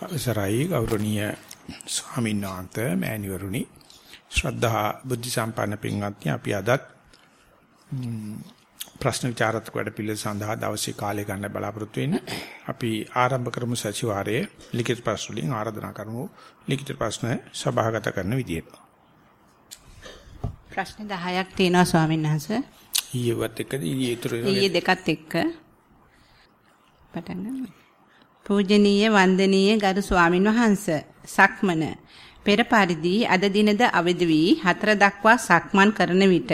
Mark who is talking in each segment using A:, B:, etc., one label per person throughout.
A: අවසරයි ගෞරවනීය ස්වාමීන් වහන්සේ මෑණිවරුනි. ශ්‍රද්ධා බුද්ධ සම්පන්න පින්වත්නි අපි අදත් ප්‍රශ්න විචාරත්මක වැඩ පිළිවෙල සඳහා දවසේ කාලය ගන්න බලාපොරොත්තු වෙන්නේ අපි ආරම්භ කරමු සතිವಾರයේ ලිඛිත ප්‍රශ්න වලින් ආරාධනා කරමු. ලිඛිත ප්‍රශ්න සභාගත කරන විදියට.
B: ප්‍රශ්න 10ක් තියෙනවා ස්වාමීන් වහන්සේ.
A: ඊයේවත් එක්කද? ඊයේ ඉතුරු
B: ඊයේ දෙකත් එක්ක. පටන් ගන්න පූජනීය වන්දනීය ගරු ස්වාමින් වහන්ස සක්මන පෙර පරිදි අද දිනද අවදි වී හතර දක්වා සක්මන් කරන විට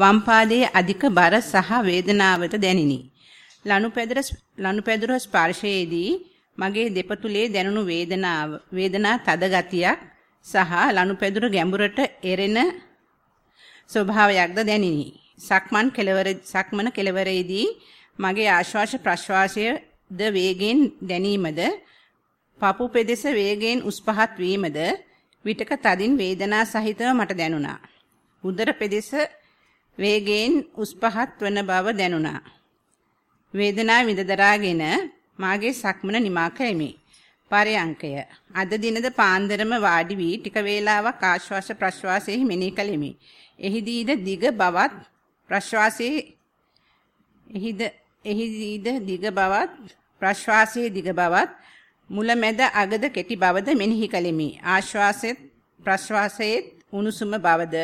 B: වම් පාදයේ අධික බර සහ වේදනාවට දැනිනි. ලනුපැදුර ලනුපැදුර ස්පර්ශයේදී මගේ දෙපතුලේ දැනුණු වේදනාව වේදනා තද ගතියක් සහ ලනුපැදුර ගැඹුරට එරෙන ස්වභාවයක්ද දැනිනි. සක්මන් කෙලවර සක්මන කෙලවරේදී මගේ ආශ්වාස ප්‍රශ්වාසය ද වේගයෙන් දැනීමද පපු පෙදෙස වේගයෙන් උස් පහත් වීමද විටක තදින් වේදනා සහිතව මට දැනුණා. උදර පෙදෙස වේගයෙන් උස් පහත් වන බව දැනුණා. වේදනාව විඳ දරාගෙන මාගේ සක්මන නිමා කළෙමි. පරයන්කය අද දිනද පාන්දරම වාඩි වී ටික වේලාවක් ආශ්වාස ප්‍රශ්වාසයේ මෙනෙහි කළෙමි. එහිදීද දිග බවත් ප්‍රශ්වාසයේ එහිද එහිදීද දිග බවත් ප්‍රශ්වාසයේ දිග බවත් මුලැමැද අගද කෙටි බවද මෙනෙහි කළෙමි. ආශ්වාසෙත් ප්‍රශ්වාසයේත් උණුසුම බවද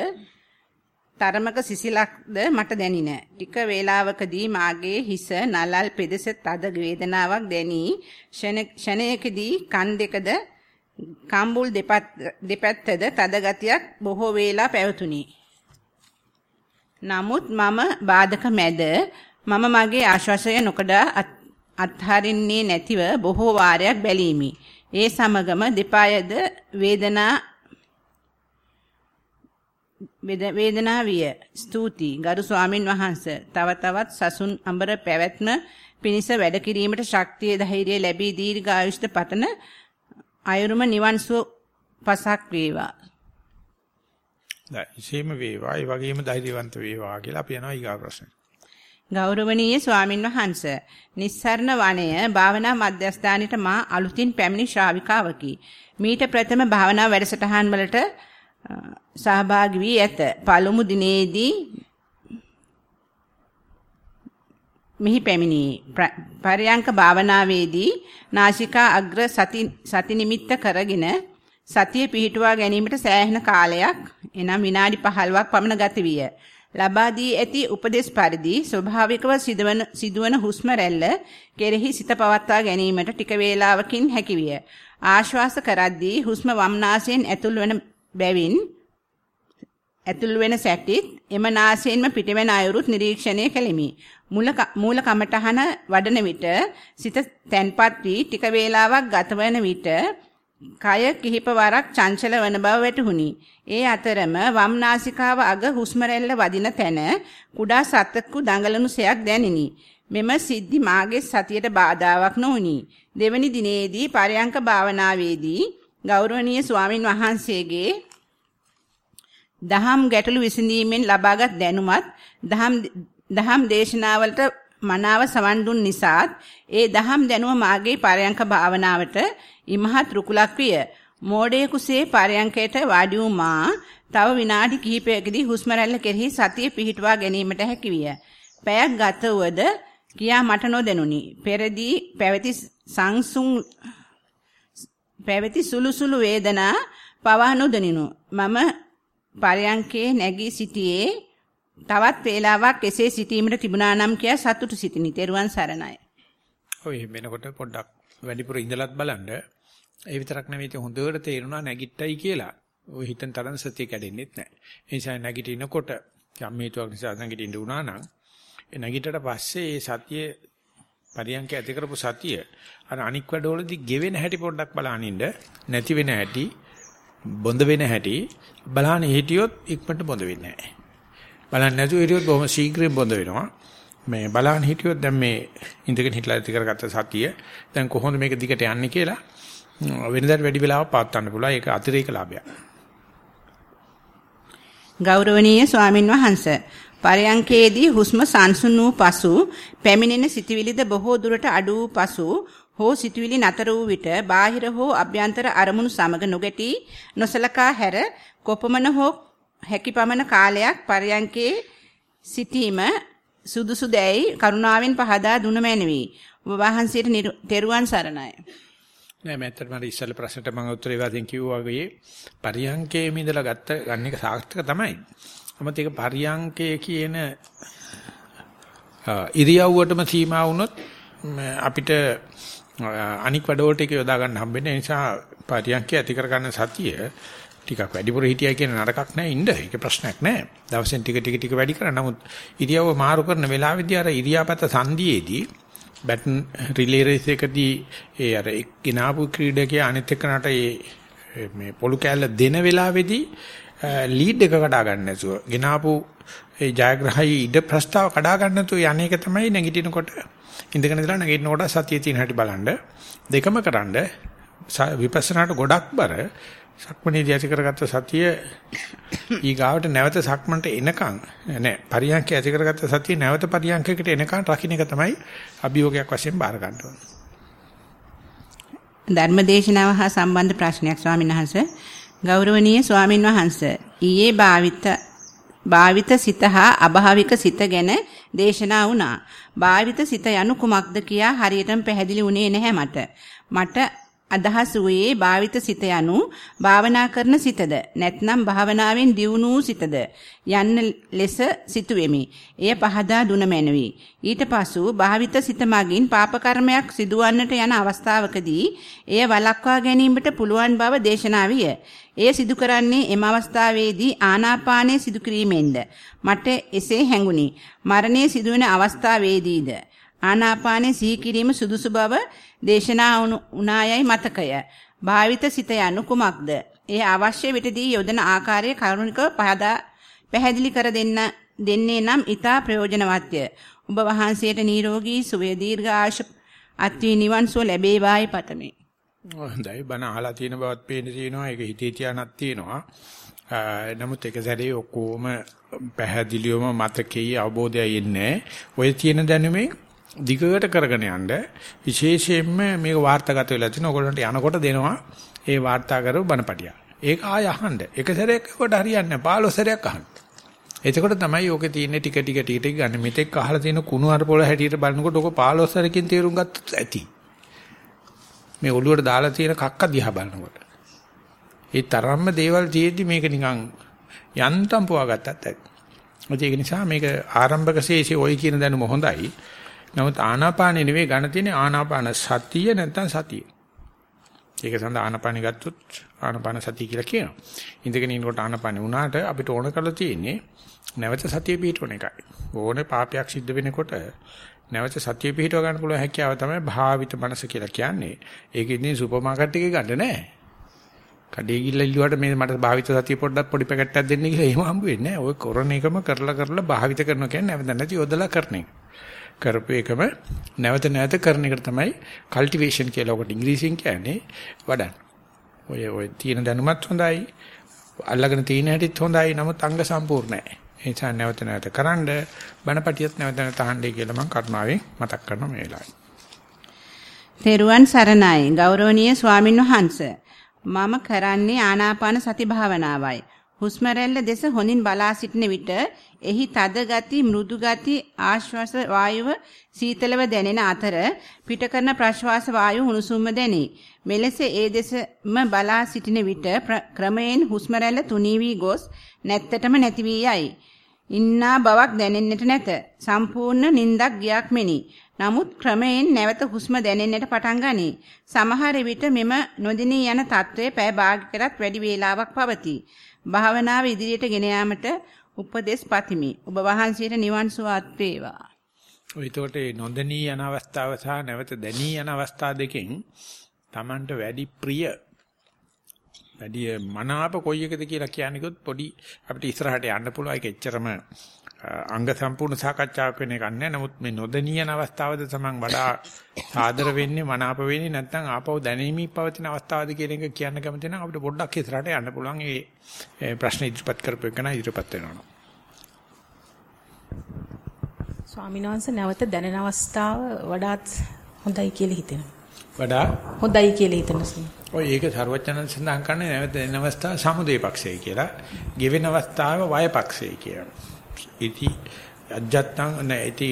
B: තරමක සිසිලක්ද මට දැනින. ටික වේලාවකදී මාගේ හිස නලල් පෙදෙස තද වේදනාවක් දැනී ෂණයකදී කන් දෙකද කම්බුල් දෙපැත්තද තද ගතියක් බොහෝ වේලා පැවතුණි. නමුත් මම බාධක මැද මම මගේ ආශ්වාසය නොකඩා අත්හරින්නේ නැතිව බොහෝ වාරයක් බැලීමි. ඒ සමගම දෙපායද වේදනා වේදනා විය. ස්තුති ගරු ස්වාමින් වහන්සේ. තව තවත් සසුන් අඹර පැවැත්ම පිණිස වැඩ කිරීමට ශක්තිය ධෛර්යය ලැබී දීර්ඝායුෂ්ද පතන අයුරුම නිවන් සුව පසක් වේවා.
A: දැන් වේවා ඒ වගේම ධෛර්යවන්ත වේවා කියලා අපි යනවා ඊගා ප්‍රශ්නෙට.
B: ගෞරවනීය ස්වාමින් වහන්ස නිස්සරණ වනය භාවනා මධ්‍යස්ථානෙට මා අලුතින් පැමිණි ශ්‍රාවිකාවකි. මීට ප්‍රථම භාවනා වැඩසටහන් වලට සහභාගී වී ඇත. පළමු දිනේදී මෙහි පැමිණි පරයන්ක භාවනාවේදී නාසිකා අග්‍ර සති සති නිමිත්ත කරගෙන සතිය පිහිටුවා ගැනීමට සෑහෙන කාලයක් එනම් විනාඩි 15ක් පමණ ගත විය. ලබා දී ඇති උපදේශ පරිදි ස්වභාවිකව සිදුවන සිදුවන හුස්ම රැල්ල කෙරෙහි සිත පවත්වා ගැනීමට ටික වේලාවකින් හැකියිය. ආශ්වාස කරද්දී හුස්ම වම් නාසයෙන් ඇතුල් වන බැවින් ඇතුල් වෙන සැටිත් එම නාසයෙන්ම පිටවෙන අයුරුත් නිරීක්ෂණය කෙලිමි. මූල මූල කමඨහන වඩන විට සිත තැන්පත් වී ටික වේලාවක් ගතවන විට කය කිහිප වරක් චංචල වන බව වැටහුණි. ඒ අතරම වම් නාසිකාව අග හුස්ම රැල්ල වදින තැන කුඩා සතෙකු දඟලනු සයක් දැනිනි. මෙම සිද්ධි මාගේ සතියට බාධාවක් නොවුනි. දෙවැනි දිනේදී පරයන්ක භාවනාවේදී ගෞරවනීය ස්වාමින් වහන්සේගේ දහම් ගැටළු විසඳීමෙන් ලබාගත් දැනුමත් දහම් දහම් දේශනාවලට මනාව සවන් දුන් නිසාත් ඒ දහම් දැනුම මාගේ පරයන්ක භාවනාවට ඉමහත් රුකුලක් විය. මෝඩයෙකුසේ පරයන්කයට වාඩි වූ මා තව විනාඩි කිහිපයකදී හුස්ම රැල්ල කෙරෙහි සතිය පිහිටුවා ගැනීමට හැකි විය. පැයක් ගත වුවද කියා මට නොදැනුනි. පෙරදී පැවති සංසුන් පැවති සුළු සුළු වේදනා පවා නොදනිනු. මම පරයන්කේ නැගී සිටියේ තවත් වේලාවක් එසේ සිටීමට තිබුණා නම් කියා සතුටු සිටිනි. තෙරුවන් සරණයි.
A: ඔය වෙනකොට පොඩ්ඩක් වැඩිපුර ඉඳලත් බලන්න. ඒ විතරක් නෙවෙයි ඉතින් හොඳට තේරුණා නැගිට්ටයි කියලා. ඔය හිතෙන් තරම් සතිය කැඩෙන්නෙත් නැහැ. ඒ නිසා නැගිටිනකොට යම් හේතුවක් නිසා නැගිටින්න උනා නම් ඒ නැගිටට පස්සේ ඒ සතිය පරියන්ක ඇති කරපු සතිය අර අනික් වැඩවලදී ගෙවෙන හැටි පොඩ්ඩක් බලනින්න නැති වෙන හැටි බොඳ වෙන හැටි බලහන් හිටියොත් ඉක්මනට බොඳ වෙන්නේ නැහැ. බලන්න නැතුව හිටියොත් බොහොම ශීඝ්‍රයෙන් බොඳ වෙනවා. මේ බලහන් හිටියොත් දැන් මේ ඉඳගෙන හිටලා ඇති කරගත්ත සතිය දැන් කොහොමද මේක දිගට යන්නේ කියලා වෙනදාට වැඩි වෙලාවක් පාත් ගන්න පුළුවන්. ඒක අතිරේක ලාභයක්.
B: ගෞරවනීය ස්වාමින් වහන්සේ පරයන්කේදී හුස්ම සංසුන් වූ පසු පැමිණෙන සිටිවිලිද බොහෝ දුරට අඩු වූ පසු හෝ සිතුවිලි නතර වූ විට බාහිර හෝ අභ්‍යන්තර අරමුණු සමග නොගැටි නොසලකා හැර කොපමණ හෝ හැකිපමණ කාලයක් පරයන්කේ සිටීම සුදුසු දැයි කරුණාවෙන් පහදා දුන මැනවි. ඔබ වහන්සේට තෙරුවන් සරණයි.
A: නෑ මෑතර මට ඉස්සෙල්ල ප්‍රශ්නට මම උත්තරේ වශයෙන් කිව්වා වගේ පරියංකයේ මිදලා ගත්ත ගන්න එක සාර්ථක තමයි. නමුත් ඒක පරියංකයේ කියන ඉරියව්වටම සීමා වුණොත් අපිට අනික් වැඩවලට ඒක යොදා ගන්න හම්බෙන්නේ නිසා පරියන්කේ ඇති කරගන්න සතිය ටිකක් වැඩිපුර හිටියයි කියන නරකක් නෑ ඉන්න. ඒක ප්‍රශ්නයක් නෑ. දවසෙන් ටික ටික ටික වැඩි කරා. නමුත් ඉරියව්ව මාරු කරන වෙලාවෙදී අර ඉරියාපත සංදියේදී බැටන් රිලේ රේස් එකදී ඒ අර එක්කිනාපු ක්‍රීඩකයා අනිත් එක්කනට ඒ මේ පොලු කෑල්ල දෙන වෙලාවේදී ලීඩ් එක කඩා ගන්න නැතුව ගෙනාපු ඒ ජයග්‍රහයි ඉඩ ප්‍රස්තාව කඩා ගන්න නැතුව යන්නේක තමයි නැගිටිනකොට ඉඳගෙන ඉඳලා නැගිටිනකොට සතිය තියෙන හැටි බලන්න දෙකම කරන්න විපස්සනාට ගොඩක් බර සක්මණේදී ඇති කරගත්ත සතිය ඊගාවට නැවත සක්මන්ට එනකන් නෑ පරියන්ක ඇති කරගත්ත සතිය නැවත පරියන්කයකට එනකන් රකින්න එක තමයි අභියෝගයක් වශයෙන් බාර ගන්න ඕනේ.
B: ධර්මදේශනාව හා සම්බන්ධ ප්‍රශ්නයක් ස්වාමීන් වහන්සේ ගෞරවනීය ස්වාමින් වහන්සේ ඊයේ භාවිත භාවිත සිත හා අභාවික සිත ගැන දේශනා වුණා. භාවිත සිත යනු කුමක්ද කියා හරියටම පැහැදිලි වුණේ නැහැ මට. මට අදහස් වූයේ භාවිත සිත යනු භාවනා කරන සිතද නැත්නම් භාවනාවෙන් දියුණු සිතද යන්න ලෙස සිටුවෙමි. එය පහදා දුන මැනවි. ඊට පසු භාවිත සිත මගින් පාප කර්මයක් සිදුවන්නට යන අවස්ථාවකදී එය වළක්වා ගැනීමට පුළුවන් බව දේශනා විය. එය සිදු කරන්නේ එම අවස්ථාවේදී ආනාපානය සිදු කිරීමෙන්ද මට එසේ හැඟුණි. මරණය සිදුවෙන අවස්ථාවේදීද ආනාපානය සිහි කිරීම සුදුසු බව දේශනා උනායයි මතකය. භාවිත සිත යනු කුමක්ද? ඒ අවශ්‍ය විටදී යොදන ආකාරයේ කරුණිකව පහදා පැහැදිලි කර දෙන්න දෙන්නේ නම් ඊටා ප්‍රයෝජනවත්ය. ඔබ වහන්සේට නිරෝගී සුවය දීර්ඝාෂ අත්වි නිවන් සුව ලැබේවායි පතමි.
A: හොඳයි බණ අහලා තියෙන බවත් පේන්න තියෙනවා. ඒක හිතේ තියානක් තියෙනවා. නමුත් ඒක සැරේ ඔක්කොම පැහැදිලිවම මතකයේ අවබෝධයයි එන්නේ. ඔය තියෙන දැනුමේ දිගට කරගෙන යන්න විශේෂයෙන්ම මේක වාර්තාගත වෙලා තිනවා. ඔයගොල්ලන්ට යනකොට දෙනවා ඒ වාර්තා කරව බණපටිය. ඒක ආය අහන්න. එක සැරයක් කොට හරියන්නේ නැහැ. 15 සැරයක් අහන්න. එතකොට තමයි ඕකේ තියෙන ටික ටික ටික ටික ගන්න. මෙතෙක් අහලා තියෙන කුණු අර පොළ හැටියට බලනකොට ඕක 15 සැරකින් තේරුම් ගත්තොත් ඇති. මේ ඔළුවට දාලා තියෙන කක්ක දිහා බලනකොට. ඒ තරම්ම දේවල් තියෙද්දි මේක නිකන් යන්තම් පුවාගත්තත් ඇති. ඒක නිසා මේක ආරම්භක ශේෂේ ඔය කියන දැනුම හොඳයි. නමුත් ආනාපානෙ නෙවෙයි ගන්න තියෙන්නේ ආනාපාන සතිය නැත්නම් සතිය. ඒක සඳහා ආනාපානෙ ගත්තොත් ආනාපාන සතිය කියලා කියනවා. ඉඳගෙන ඉන්නකොට ආනාපානෙ වුණාට අපිට ඕන කරලා තියෙන්නේ නැවත සතිය පිහිටවන එකයි. ඕනේ පාපයක් සිද්ධ වෙනකොට නැවත සතිය පිහිටව ගන්න පුළුවන් හැකියාව තමයි භාවිත මනස කියලා කියන්නේ. ඒක ඉතින් සුපර් මාකට් එකේ ගන්න නෑ. කඩේ ගිහලා ඉල්ලුවාට මේ මට භාවිත සතිය පොඩ්ඩක් පොඩි පැකට්ටයක් දෙන්න කියලා එහෙම හම්බ වෙන්නේ නෑ. ඔය කරන එකම කරලා කරලා භාවිත කරනවා කියන්නේ නැවත නැති යොදලා කරන එක. කරපු එකම නැවත නැවත කරන එකට තමයි කල්ටිවේෂන් කියලා ඔකට ඉංග්‍රීසියෙන් කියන්නේ වඩන්න. ඔය ඔය තියෙන දැනුමත් හොඳයි. අල්ලගෙන තියෙන හැටිත් හොඳයි. නමුත් අංග සම්පූර්ණ නැහැ. ඒ නිසා නැවත නැවත කරන්ඩ බණපටියත් නැවත නැවත අහන්නේ කියලා මම කරුණාවෙන් මතක් කරනවා මේ වෙලාවේ.
B: තෙරුවන් සරණයි ගෞරවනීය ස්වාමින් වහන්සේ. මම කරන්නේ ආනාපාන සති භාවනාවයි. හුස්ම දෙස හොඳින් බලා සිටින විට එහි තද ගති මෘදු ගති ආශ්වාස වායුව සීතලව දැනෙන අතර පිට කරන ප්‍රශ්වාස වායුව උණුසුම්ව දැනේ. මෙලෙස ඒ දෙසම බලා සිටින විට ක්‍රමයෙන් හුස්ම රැල්ල තුනී වී ගොස් නැත්තටම නැති වී යයි. ඉන්නා බවක් දැනෙන්නට නැත. සම්පූර්ණ නිින්දක් ගියක් මෙනි. නමුත් ක්‍රමයෙන් නැවත හුස්ම දැනෙන්නට පටන් ගනී. සමහර විට මෙම නොදිනී යන తත්වයේ පැය භාගයකටත් වැඩි වේලාවක් පවතී. භාවනාව ඉදිරියට ගෙන යාමට උපදෙස් පතිමි. ඔබ වහන්සේට නිවන් සුවත් වේවා.
A: ඔය එතකොට මේ නොදෙනී යන අවස්ථාව සහ නැවත දැනී යන අවස්ථා දෙකෙන් Tamanට වැඩි ප්‍රිය වැඩි මනාප කොයි එකද කියලා කියන්නකොත් පොඩි අපිට ඉස්සරහට යන්න පුළුවන් ඒක එච්චරම අංග සම්පූර්ණ සාකච්ඡාවක් වෙන එකක් නෑ. නමුත් මේ නොදෙනියන අවස්ථාවද තමන් වඩා සාදර වෙන්නේ මනාප වෙන්නේ නැත්නම් ආපහු දැනීමේ පවතින අවස්ථාවද කියන එක කියන්න කැමති නම් අපිට පොඩ්ඩක් ඉස්සරහට යන්න පුළුවන්. ඒ ප්‍රශ්න ඉදිරිපත් කරපු එක නා ඉදිරිපත් වෙනවා.
C: ස්වාමීන් වහන්සේ නැවත දැනෙන අවස්ථාව වඩාත් හොඳයි කියලා හිතෙනවා.
A: වඩා
C: හොඳයි කියලා හිතන සම.
A: ඔය ඒක ਸਰවඥයන් සඳහන් කරන්නේ නැවත එන අවස්ථාව සමුදේ පක්ෂය කියලා. ගෙවෙන අවස්ථාව වය පක්ෂය කියලා. ඉති අජත්තං නැති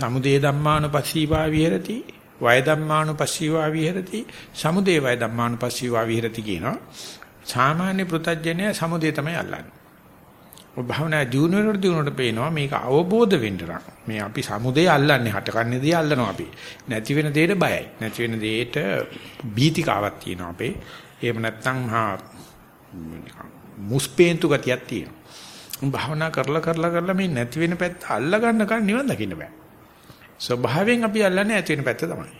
A: සමුදේ ධම්මානුපස්සීවා විහෙරති වය ධම්මානුපස්සීවා විහෙරති සමුදේ වය ධම්මානුපස්සීවා විහෙරති කියනවා. සාමාන්‍ය පෘතජ්ජනය සමුදේ තමයි අල්ලන්නේ. ඔය භාවනා දිනුවනට දිනුවනට පේනවා මේක අවබෝධ වෙන්න මේ අපි සමුදේ අල්ලන්නේ හටකන්නේ දී අල්ලනවා අපි. නැති වෙන දෙයට බයයි. නැති වෙන දෙයට බීතිකාවක් තියෙනවා අපේ. එහෙම නැත්නම් හා මුස්පේන්තු ගතියක් තියෙනවා. භාවනා කරලා කරලා කරලා මේ නැති වෙන පැත්ත අල්ල ගන්නකන් නිවන් දකින්න බෑ. ස්වභාවයෙන් අපි අල්ලන්නේ ඇති වෙන පැත්ත තමයි.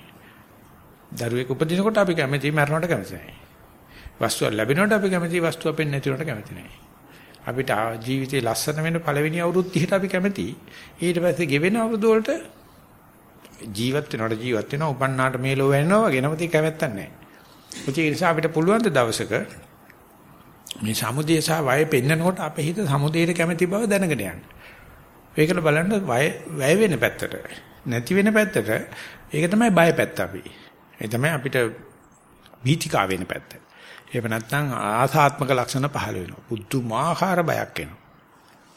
A: දරුවෙක් උපදිනකොට අපි කැමති මරණයට කැමති නැහැ. වස්තුව ලැබෙනකොට අපි කැමති වස්තුව අපෙන් නැති වෙනට කැමති නැහැ. අපිට ජීවිතේ ලස්සන වෙන පළවෙනි අවුරුදු 30ට අපි කැමති. ඊට පස්සේ ගෙවෙන අවුරුදු වලට ජීවත් වෙනවට ජීවත් වෙනවා උපන්නාට මේ ලෝ වෙනවා වගේ නමුත් ඒක කැමැත්තක් නැහැ. ඒ නිසා අපිට පුළුවන් ද දවසක මේ සමුදේ සහ වය පෙන්නකොට අපේ හිත සමුදේට කැමති බව දැනගෙන යන්න. ඒකල බලන්න වය වැය වෙන පැත්තට නැති වෙන පැත්තට ඒක තමයි බය පැත්ත අපි. ඒ තමයි අපිට බීතිකා වෙන පැත්ත. එහෙම නැත්නම් ආසාත්මක ලක්ෂණ පහළ වෙනවා. පුදුමාකාර බයක් එනවා.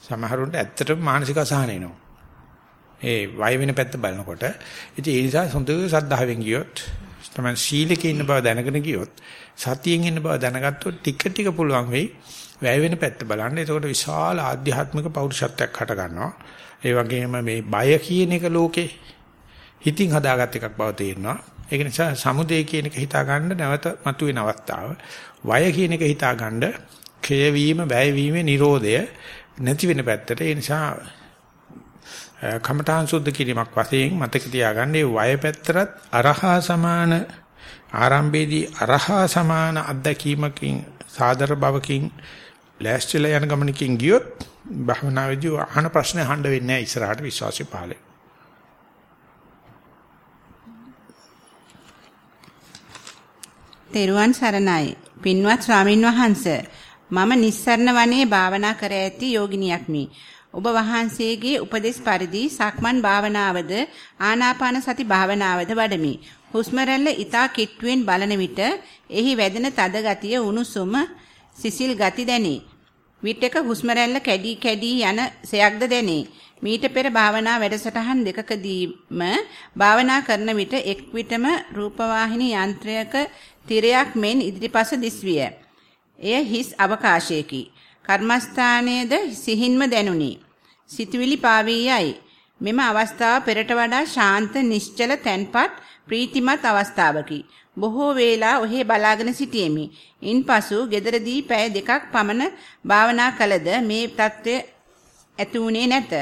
A: සමහරුන්ට ඇත්තටම මානසික අසහන එනවා. ඒ වය වෙන පැත්ත බලනකොට ඉතින් ඒ නිසා හොඳ සද්ධාවෙන් ගියොත් තමයි සීලකේ ඉන්න බව දැනගෙන ගියොත් සතියෙන් ඉන්න බව දැනගත්තොත් ටික ටික පුළුවන් වෙයි වැය වෙන පැත්ත බලන්න. එතකොට විශාල ආධ්‍යාත්මික පෞරුෂත්වයක් හට ගන්නවා. ඒ වගේම මේ බය කියන එක ලෝකේ හිතින් හදාගත් එකක් බව තේරෙනවා. ඒක නිසා සමුදේ කියන එක හිතා ගන්න නැවත මතුවෙන අවස්ථාව. වය කියන එක හිතා ගන්න ක්ෂය වීම, වැය වීම, Nirodhaය නැති වෙන පැත්තට. ඒ නිසා කමඨාන් සුද්ධ කිරීමක් වශයෙන් මතක තියාගන්න ඒ වය පැත්තට අරහා සමාන ආරම්භයේදී අරහා සමාන අත්දැකීමකින් සාදර බවකින් ලෑස්තිලා යන ගමනකින් ගියොත් භවනාවේදී අහන ප්‍රශ්න අහන්න වෙන්නේ නැහැ ඉස්සරහට විශ්වාසය පහළ
B: තෙරුවන් සරණයි. පින්වත් ස්වාමින් වහන්සේ මම නිස්සරණ වනයේ භාවනා කර ඇති යෝගිනියක් මි. ඔබ වහන්සේගේ උපදෙස් පරිදි සක්මන් භාවනාවද ආනාපාන සති භාවනාවද වඩමි. හුස්ම රැල්ල ඊතා කිට්ටුවෙන් බලන විට එහි වැදෙන තද ගතිය උණුසුම සිසිල් ගති දැනේ. විටක හුස්ම රැල්ල කැඩි කැඩි යන සයක්ද දැනේ. මීට පෙර භාවනා වැඩසටහන් දෙකකදීම භාවනා කරන විට එක් විටම රූපවාහිනී යන්ත්‍රයක තිරයක් මෙන් ඉදිරිපස දිස්විය. එය හිස් අවකාශයකි. කර්මස්ථානයේද සිහින්ම දැනුනි. සිතුවිලි පාවී යයි. මෙම අවස්ථාව පෙරට වඩා ශාන්ත නිශ්චල තැන්පත් ප්‍රීතිමත් අවස්ථාවකි. බොහෝ වේලා ඔහේ බලාගෙන සිටියෙමි. ඉන්පසු ගෙදරදී පැය දෙකක් පමණ භාවනා කළද මේ தત્ත්වය ඇති වුණේ නැත.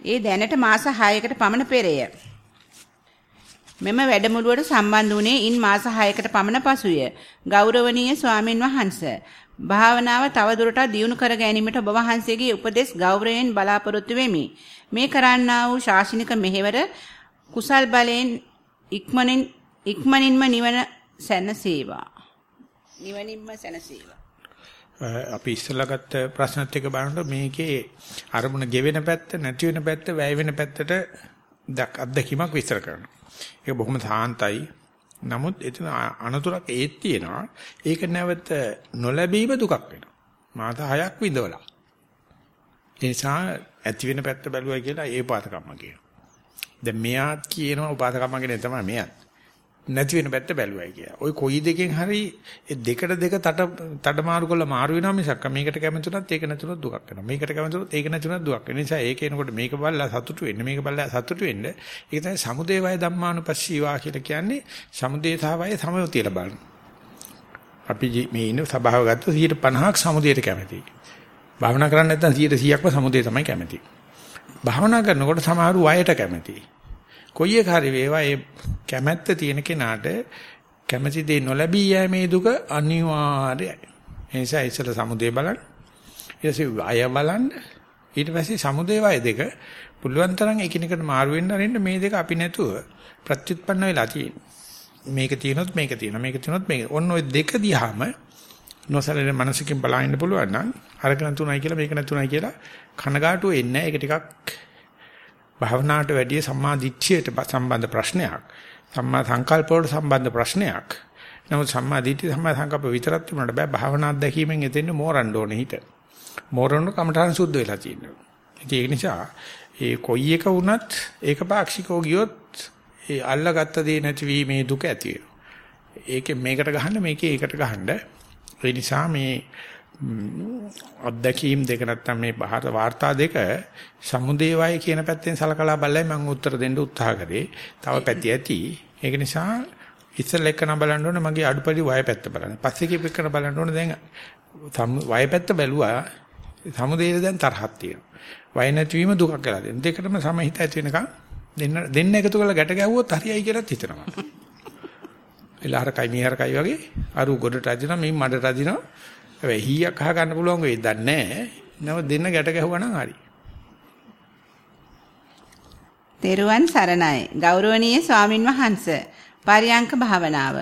B: ඒ දැනට මාස 6කට පමණ පෙරය. මෙම වැඩමුළුවට සම්බන්ධ වුණේ ඉන් මාස 6කට පමණ පසුය. ගෞරවනීය ස්වාමින් වහන්සේ භාවනාව තවදුරටත් දියුණු කර ගැනීමට ඔබ වහන්සේගේ උපදෙස් ගෞරවයෙන් බලාපොරොත්තු වෙමි. මේ කරන්නා වූ ශාසනික මෙහෙවර කුසල් බලයෙන් ඉක්මනින් ඉක්මනින්ම නිවන සැනසේවා. නිවනින්ම සැනසේවා.
A: අපි ඉස්සලා ගත්ත ප්‍රශ්නත් එක බලනකොට මේකේ අරමුණ ගෙවෙන පැත්ත නැති වෙන පැත්ත වැය වෙන පැත්තට අත්දැකීමක් විස්තර කරනවා. ඒක බොහොම සාන්තයි. නමුත් එතන අනතුරක් ඒත් තියෙනවා. ඒක නැවත නොලැබීම දුකක් වෙනවා. මාත හයක් විඳවලා. ඒ නිසා ඇති වෙන පැත්ත බැලුවයි කියලා ඒ පාතකම්ම කියනවා. දැන් මෙයා කියනවා උපාතකම්ම කියන්නේ තමයි මෙයා. නැති වෙන පැත්ත බැලුවයි කියලා. ওই කොයි දෙකෙන් හරි ඒ දෙකට දෙක තට තඩ මාරු කරලා මාරු වෙනවා මිසක් මේකට කැමතුනත් ඒක නැතුනත් දුකක් වෙනවා. මේකට කැමතුනත් ඒක නැතුනත් දුකක් වෙනවා. නිසා ඒක එනකොට මේක බලලා සතුටු වෙන්න මේක බලලා සතුටු වෙන්න ඒක තමයි සමුදේ වය ධම්මානුපස්සීවා කියලා කියන්නේ සමුදේ සහ වය සමව තියලා බලන්න. අපි මේ ඉන්න සබාව ගත්ත 150ක් සමුදේට කැමතියි. භාවනා කරන්නේ නැත්නම් 100%ක්ම සමුදේ තමයි කැමති. භාවනා කරනකොට සමහරු වයට කැමතියි. කොයි එක හරි වේවා ඒ කැමැත්ත තියෙන කෙනාට කැමැති දේ නොලැබී යෑමේ දුක අනිවාර්යයි. ඒ නිසා ඉස්සෙල්ල සමුදේ බලන්න. ඊට පස්සේ වය බලන්න. ඊට පස්සේ සමුදේ වය දෙක පුළුවන් තරම් එකිනෙකට මාරු වෙන්න අරින්න මේ දෙක අපි නැතුව ප්‍රත්‍යুৎපන්න වෙලා තියෙනවා. මේක තියෙනොත් මේක තියෙනවා. මේක තියෙනොත් මේක. ඔන්න ඔය දෙක දිහාම නොසලෙන මනසකින් බලන්න පුළුවන් නම් අරක නැතුණයි කියලා මේක නැතුණයි කියලා කනගාටුව එන්නේ නැහැ. ඒක ටිකක් භාවනාවට වැඩිය සම්මා දිට්ඨියට සම්බන්ධ ප්‍රශ්නයක්. සම්මා සංකල්ප වලට සම්බන්ධ ප්‍රශ්නයක්. නමුත් සම්මා දිට්ඨි සම්මා සංකල්ප විතරක් තිබුණාට බෑ භාවනා අත්දැකීමෙන් එතෙන්න මෝරන්න ඕනේ හිත. මෝරන්න කමඨාන සුද්ධ වෙලා තියෙනවා. ඒක නිසා ඒ කොයි එක වුණත් ඒක පාක්ෂිකව ගියොත් ඒ අල්ලගත්ත දේ නැති වීමේ දුක ඇති වෙනවා. ඒකෙන් මේකට ගහන්න මේකේ ඒකට ගහන්න. ඒ නිසා මේ අත්දැකීම් දෙක නැත්තම් මේ බහත වාර්තා දෙක සමුදේවය කියන පැත්තෙන් සලකලා බලලා මම උත්තර දෙන්න උත්සාහ කරේ. තව පැති ඇති. ඒක නිසා ඉස්සෙල්ලා එක්කන බලන්න ඕනේ මගේ අඩුපඩි වය පැත්ත බලන්න. පස්සේ කීප එක්කන බලන්න ඕනේ දැන් වය පැත්ත බැලුවා සමුදේට දැන් තරහක් තියෙනවා. වය නැතිවීම දුකක් කියලා දෙන්න. දෙකටම සමහිත ඇති වෙනකන් දෙන්න දෙන්න එකතු කරලා ගැට ගැහුවොත් හරියයි කියලාත් හිතනවා. එලහරකයි මීහරකයි වගේ අරු ගොඩට අදිනවා මේ මඩට අදිනවා. හැබැයි හීයක් අහ ගන්න පුළුවන් වෙයි දන්නේ නැහැ. නම දෙන්න ගැට ගැහුවා නම් හරි.
B: තෙරුවන් සරණයි. ගෞරවනීය ස්වාමින් වහන්සේ. පරියංක භාවනාව.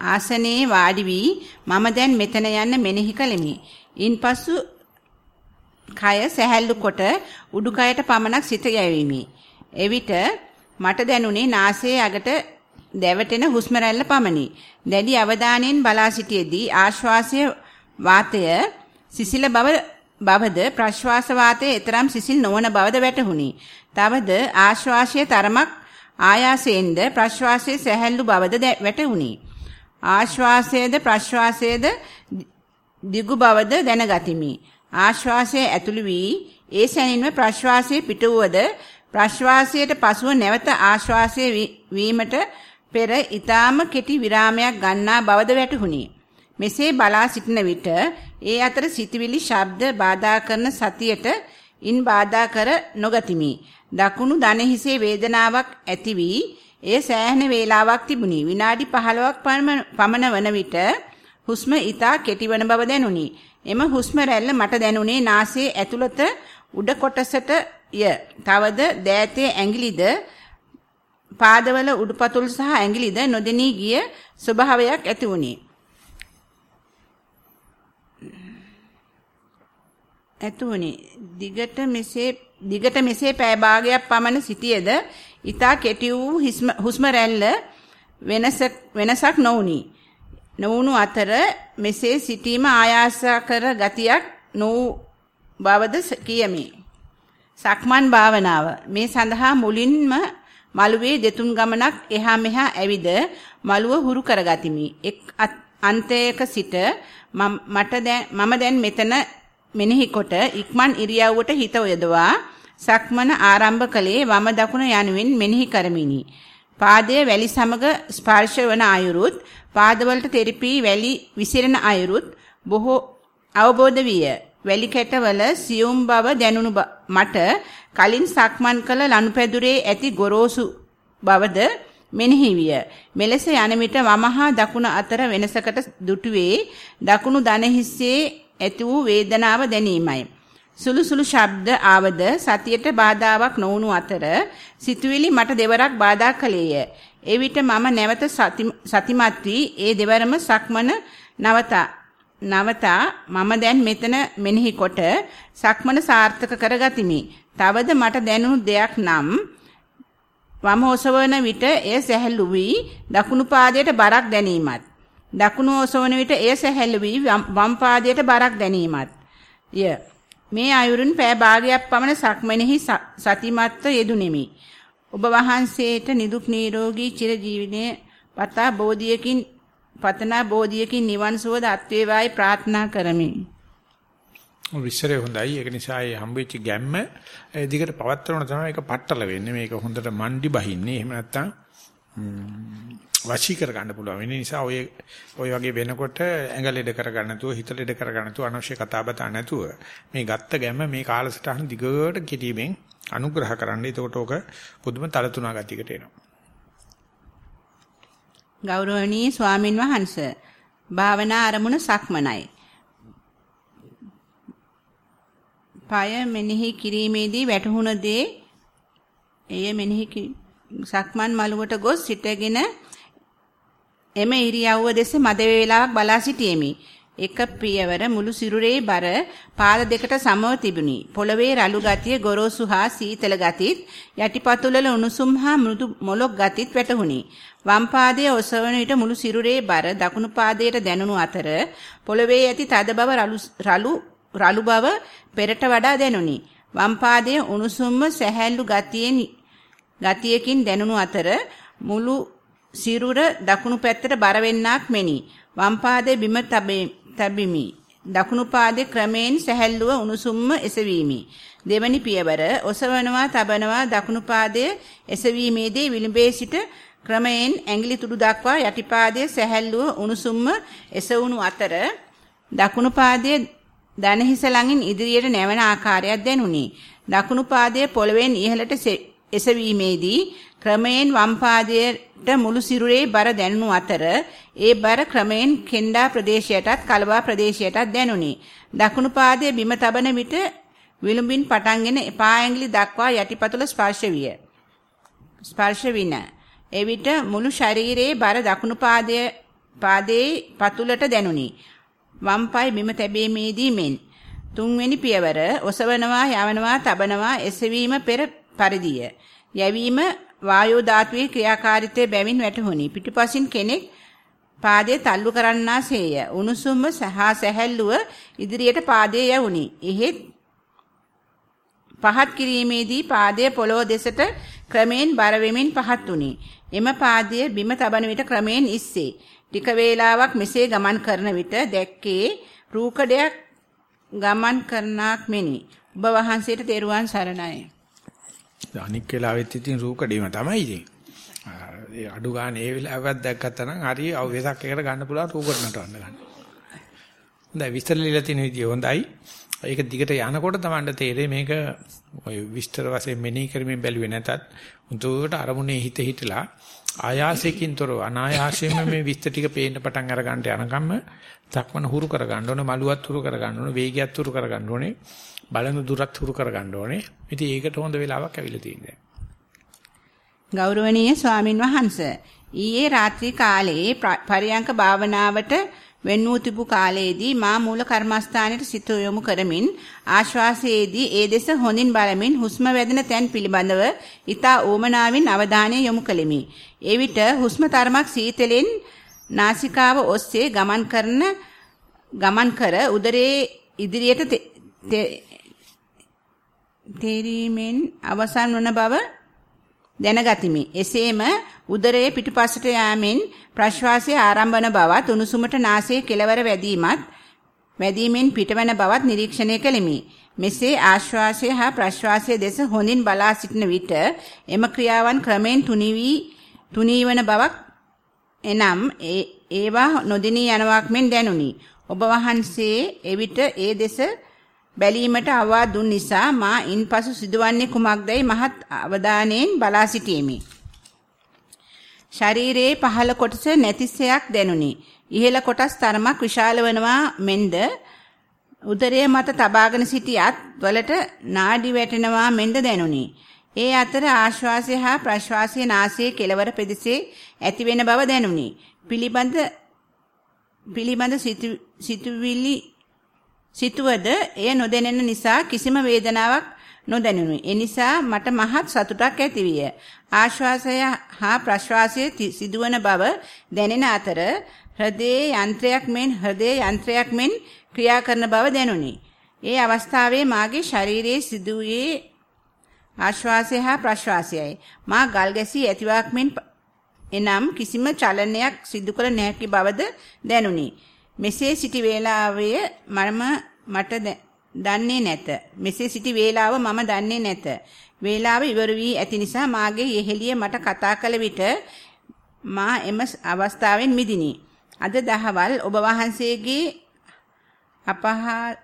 B: ආසනයේ වාඩි වී මම දැන් මෙතන යන්න මෙනෙහි කළෙමි. ඉන්පසු කය සැහැල්ලු කොට උඩුකයට පමණක් සිත යැවීමි. එවිට මට දැනුනේ නාසයේ අගට දැවටෙන හුස්ම රැල්ල පමණි. දැඩි අවධානයෙන් බලා සිටියේදී ආශ්වාසය වාතය සිසිල බව බවද ප්‍රශ්වාස වාතයේ ඊතරම් සිසිල් නොවන බවද වැටහුණි. තවද ආශ්වාසයේ තරමක් ආයාසයෙන්ද ප්‍රශ්වාසයේ සැහැල්ලු බවද වැටහුණි. ආශ්වාසයේද ප්‍රශ්වාසයේද දිගු බවද දැනගතිමි. ආශ්වාසය ඇතුළු වී ඒ සැනින්ම ප්‍රශ්වාසයේ පිටවුවද ප්‍රශ්වාසයට පසුව නැවත ආශ්වාසය වීමට පෙර ඊටාම කෙටි විරාමයක් ගන්නා බවද වැටහුණි. මෙසේ බලා සිටින විට ඒ අතර සිතවිලි ශබ්ද බාධා කරන සතියට ඉන් බාධා කර නොගතිමි. දකුණු දන හිසේ වේදනාවක් ඇති වී එය සෑහෙන වේලාවක් තිබුණි. විනාඩි 15ක් පමණ වන විට හුස්ම ඊතා කෙටි වන බව දැනුනි. එම හුස්ම රැල්ල මට දැනුනේ නාසයේ ඇතුළත උඩ කොටසට ය. තවද දෑතේ ඇඟිලිද පාදවල උඩුපතුල් සහ ඇඟිලිද නොදෙනී ගිය ස්වභාවයක් ඇති වුණේ. ඇතුණි. දිගට මෙසේ දිගට මෙසේ පෑ භාගයක් පමණ සිටියේද ඊතා කෙටි වූ හුස්ම රැල්ල වෙනස වෙනසක් නොඋනි. නොඋණු අතර මෙසේ සිටීම ආයාස කර ගතියක් නොවු බවද කියමි. සක්මන් භාවනාව මේ සඳහා මුලින්ම මළුවේ දෙතුන් ගමනක් එහා මෙහා ඇවිද මළුව හුරු කරගතිමි. එක් අන්තයක සිට මට දැන් මම දැන් මෙතන මෙනෙහි කොට ඉක්මන් ඉරියව්වට හිත යොදවා සක්මන ආරම්භ කළේ වම දකුණ යනුවෙන් මෙනෙහි කරමිනි. පාදයේ වැලි සමග ස්පර්ශ වන අයුරුත් පාදවලට තෙරපී වැලි විසිරෙන අයුරුත් බොහෝ අවබෝධ විය. වැලි කැටවල සියුම් බව දැනුණු මට කලින් සක්මන් කළ ලනුපැදුරේ ඇති ගොරෝසු බවද මෙනෙහි විය. මෙලෙස යන විට වමහා දකුණ අතර වෙනසකට දුටුවේ දකුණු දන හිස්සේ ඇති වූ වේදනාව දැනීමයි. සුළු සුළු ශබ්ද ආවද සතියට බාධාවක් නොවුණු අතර සිතුවිලි මට දෙවරක් බාධා කළේය. එවිට මම නැවත සතිමත් වී ඒ දෙවරම සක්මන නවතා නවතා මම දැන් මෙතන මෙනෙහි කොට සක්මන සාර්ථක කරගතිමි. තවද මට දැනුණු දෙයක් නම් වම ඔසවන විට එය සැහැල්ලු වී දකුණු පාදයට බරක් දැනීමත් දකුණු ඔසවන විට එය සැහැල්ලු වී වම් පාදයට බරක් දැනීමත්. ය. මේ අයුරින් පෑ භාගයක් පමණ සක්මනේහි සතිමත්ව යෙදුණෙමි ඔබ වහන්සේට නිදුක් නිරෝගී චිර ජීවනයේ පතා බෝධියකින් පතනා බෝධියකින් නිවන් සුවද අත්වේවායි ප්‍රාර්ථනා කරමි.
A: විශ්රේ හොඳයි. ඒක නිසා ඒ හම්බෙච්ච ගැම්ම දිගට පවත්වන තමයි ඒක පట్టල වෙන්නේ. මේක හොඳට මණ්ඩි බහින්නේ. එහෙම නැත්නම් වශී කර ගන්න පුළුවන්. ඒ නිසා ඔය ඔය වගේ වෙනකොට ඇඟ ලෙඩ කර ගන්න නැතුව හිත ලෙඩ කර ගන්න නැතුව අනවශ්‍ය කතා බතා නැතුව මේ ගත්ත ගැම්ම මේ කාලසටහන දිගට කිරීමෙන් අනුග්‍රහ කරන්න. එතකොට ඕක පුදුම තලතුණා ගතියකට එනවා.
B: ගෞරවනීය ස්වාමින් වහන්සේ භාවනා ආරමුණ සක්මනයි. পায় මෙනෙහි කිරීමේදී වැටහුණ දේ එය මෙනෙහි සක්මන් මළුවට ගොස් සිටගෙන එම ඉරියව්ව දෙස මද වේලාවක් බලා සිටියෙමි. එක පියවර මුළු සිරුරේ බර පාද දෙකට සමව තිබුණි. පොළවේ රළු ගතිය ගොරෝසු හා සීතල ගතිත් යටිපතුල්වල උණුසුම් හා මෘදු මොලොක් ගතිත් වැටහුණි. වම් පාදයේ ඔසවන විට මුළු සිරුරේ බර දකුණු පාදයට දැනුණු අතර පොළවේ ඇති තද බව රළු රළු බව පෙරට වඩා දැනුනි. වම් පාදයේ උණුසුම්ම සැහැල්ලු ගතියෙන් ගතියකින් දැනුණු අතර මුළු සිරුර දකුණු පැත්තට බර වෙන්නක් මෙනි. වම් පාදයේ බිම තබෙමි. දකුණු පාදයේ ක්‍රමයෙන් සැහැල්ලුව උණුසුම්ම එසවීමි. දෙවනි පියවර ඔසවනවා තබනවා දකුණු පාදයේ එසවීමේදී විලුඹේ සිට ක්‍රමයෙන් ඇඟිලි තුඩු දක්වා යටිපාදයේ සැහැල්ලුව උණුසුම්ම එසවුණු අතර දකුණු පාදයේ දනහිස ළඟින් ඉදිරියට නැවෙන ආකාරයක් දැනුනි. දකුණු පාදයේ පොළවෙන් ඉහළට එසවීමේදී ක්‍රමයෙන් වම් පාදයට මුළු සිරුරේ බර දැනුණු අතර ඒ බර ක්‍රමයෙන් කෙන්ඩා ප්‍රදේශයටත් කලවා ප්‍රදේශයටත් දැනුනි. දකුණු පාදයේ බිම තබන විට විලුඹින් පටන්ගෙන එපා ඇඟිලි දක්වා යටිපතුල ස්පර්ශ විය. ස්පර්ශ වින. එවිට මුළු ශරීරයේ බර දකුණු පාදයේ පාදයේ පතුලට දැනුනි. වම් පාය බිම තැබීමේදී මෙන් තුන්වෙනි පියවර ඔසවනවා යවනවා තබනවා එසවීම පෙර පරිදිය. යැවීම වායෝ ධාතුවේ ක්‍රියාකාරීත්වය බැවින් වැටහුණි. පිටුපසින් කෙනෙක් පාදයේ තල්ලු කරන්නාසේය. උණුසුම සහ සැහැල්ලුව ඉදිරියට පාදයේ යවුනි. එහෙත් පහත් කිරීමේදී පාදයේ පොළොව දෙසට ක්‍රමෙන් බර වෙමින් පහත් වුනි. එම පාදයේ බිම තබන විට ක්‍රමෙන් ඉස්සේ. ටික වේලාවක් මෙසේ ගමන් කරන විට දැක්කේ රූකඩයක් ගමන් කරනාක් මෙනි. ඔබ වහන්සේට තෙරුවන් සරණයි.
A: අනික් වෙලාවෙත් ඉතින් රූකඩේම තමයි ඉතින්. ඒ අඩු ගන්න ඒ වෙලාවවත් දැක්කත් නම් හරි වෙසක් එකට ගන්න පුළුවන් රූකඩ නටවන්න ගන්න. හොඳයි විස්තර ලියලා තියෙන විදිය හොඳයි. ඒක දිගට යනකොට තමයි තේරෙන්නේ මේක ඔය විස්තර වශයෙන් මෙනෙහි කරමින් බැලුවේ නැතත් උන්ට අරමුණේ හිත හිටලා ආයාසයෙන් තොරව අනායාසයෙන්ම මේ විස්තර ටික පේන්න පටන් අර ගන්නට යනකම්ම තක්මන හුරු කර ගන්න ඕනේ මලුවත් හුරු කර ගන්න ඕනේ වේගයත් හුරු කර ගන්න ඕනේ බලන දුරත් හුරු කර ගන්න ඕනේ ඉතින් ඒකට හොඳ වෙලාවක් ඇවිල්ලා තියෙනවා
B: ගෞරවනීය ස්වාමින් වහන්සේ ඊයේ රාත්‍රී කාලයේ පරියංක භාවනාවට වෙන් වූ තිබු කාලයේදී මා මූල කර්මස්ථානයේ සිත යොමු කරමින් ආශ්වාසයේදී ඒ දෙස හොඳින් බලමින් හුස්ම වැදෙන තැන් පිළිබඳව ඊතා ඕමනාවෙන් අවධානය යොමු කළෙමි. එවිට හුස්ම තරමක් සීතලෙන් නාසිකාව ඔස්සේ ගමන් කරන ගමන් කර උදරයේ ඉදිරියට තේරීමෙන් අවසන් වන බව දැනගතිමි. එසේම උදරයේ පිටුපසට යාමෙන් ප්‍රශ්වාසයේ ආරම්භ වන බවත් උණුසුමට නාසයේ කෙළවර වැදීමත් වැදීමෙන් පිටවන බවත් නිරීක්ෂණය කළෙමි. මෙසේ ආශ්වාසය හා ප්‍රශ්වාසය දෙස හොඳින් බලා සිටින විට එම ක්‍රියාවන් ක්‍රමෙන් තුනී තුනීවන බවක් එනම් ඒවා නොදිනී යනවක් මෙන් දැනුනි. ඔබ වහන්සේ එවිට ඒ දෙස බැලීමට අවවා දුන් නිසා මා ඉන්පසු සිදුවන්නේ කුමක්දයි මහත් අවධානයෙන් බලා සිටීමි. ශරීරයේ පහළ කොටස නැතිසයක් දැනුනි. ඉහළ කොටස් තරමක් විශාල වනවා මෙන්ද උදරයේ මත තබාගෙන සිටියත් වලට නාඩි වැටෙනවා මෙන්ද දැනුනි. ඒ අතර ආශ්වාසය හා ප්‍රශ්වාසයේ නාසයේ කෙළවර පෙදෙසේ ඇතිවෙන බව දැනුනි. පිළිබඳ පිළිබඳ සිතුවිලි සිතුවද එය නොදැනෙන නිසා කිසිම වේදනාවක් නොදැනුනි. ඒ නිසා මට මහත් සතුටක් ඇතිවිය. ආශ්වාසය හා ප්‍රශ්වාසය සිදුවන බව දැනෙන අතර හෘදයේ යන්ත්‍රයක් මෙන් හෘදයේ යන්ත්‍රයක් මෙන් ක්‍රියා කරන බව දැනුනි. ඒ අවස්ථාවේ මාගේ ශරීරයේ සිදුවේ ආශ්වාසය හා ප්‍රශ්වාසයයි. මා ගල් ගැසී ඇතිවක් මෙන් එනම් කිසිම චලනයක් සිදු කළ නොහැකි බවද දැනුනි. මෙසේ සිටි වේලාවේ මම මට දන්නේ නැත. මෙසේ සිටි වේලාව මම දන්නේ නැත. වේලාව ඉවර වී ඇති නිසා මාගේ යෙහෙළිය මට කතා කළ විට මා එම අවස්ථාවෙන් මිදිනි. අද දහවල් ඔබ වහන්සේගේ අපහා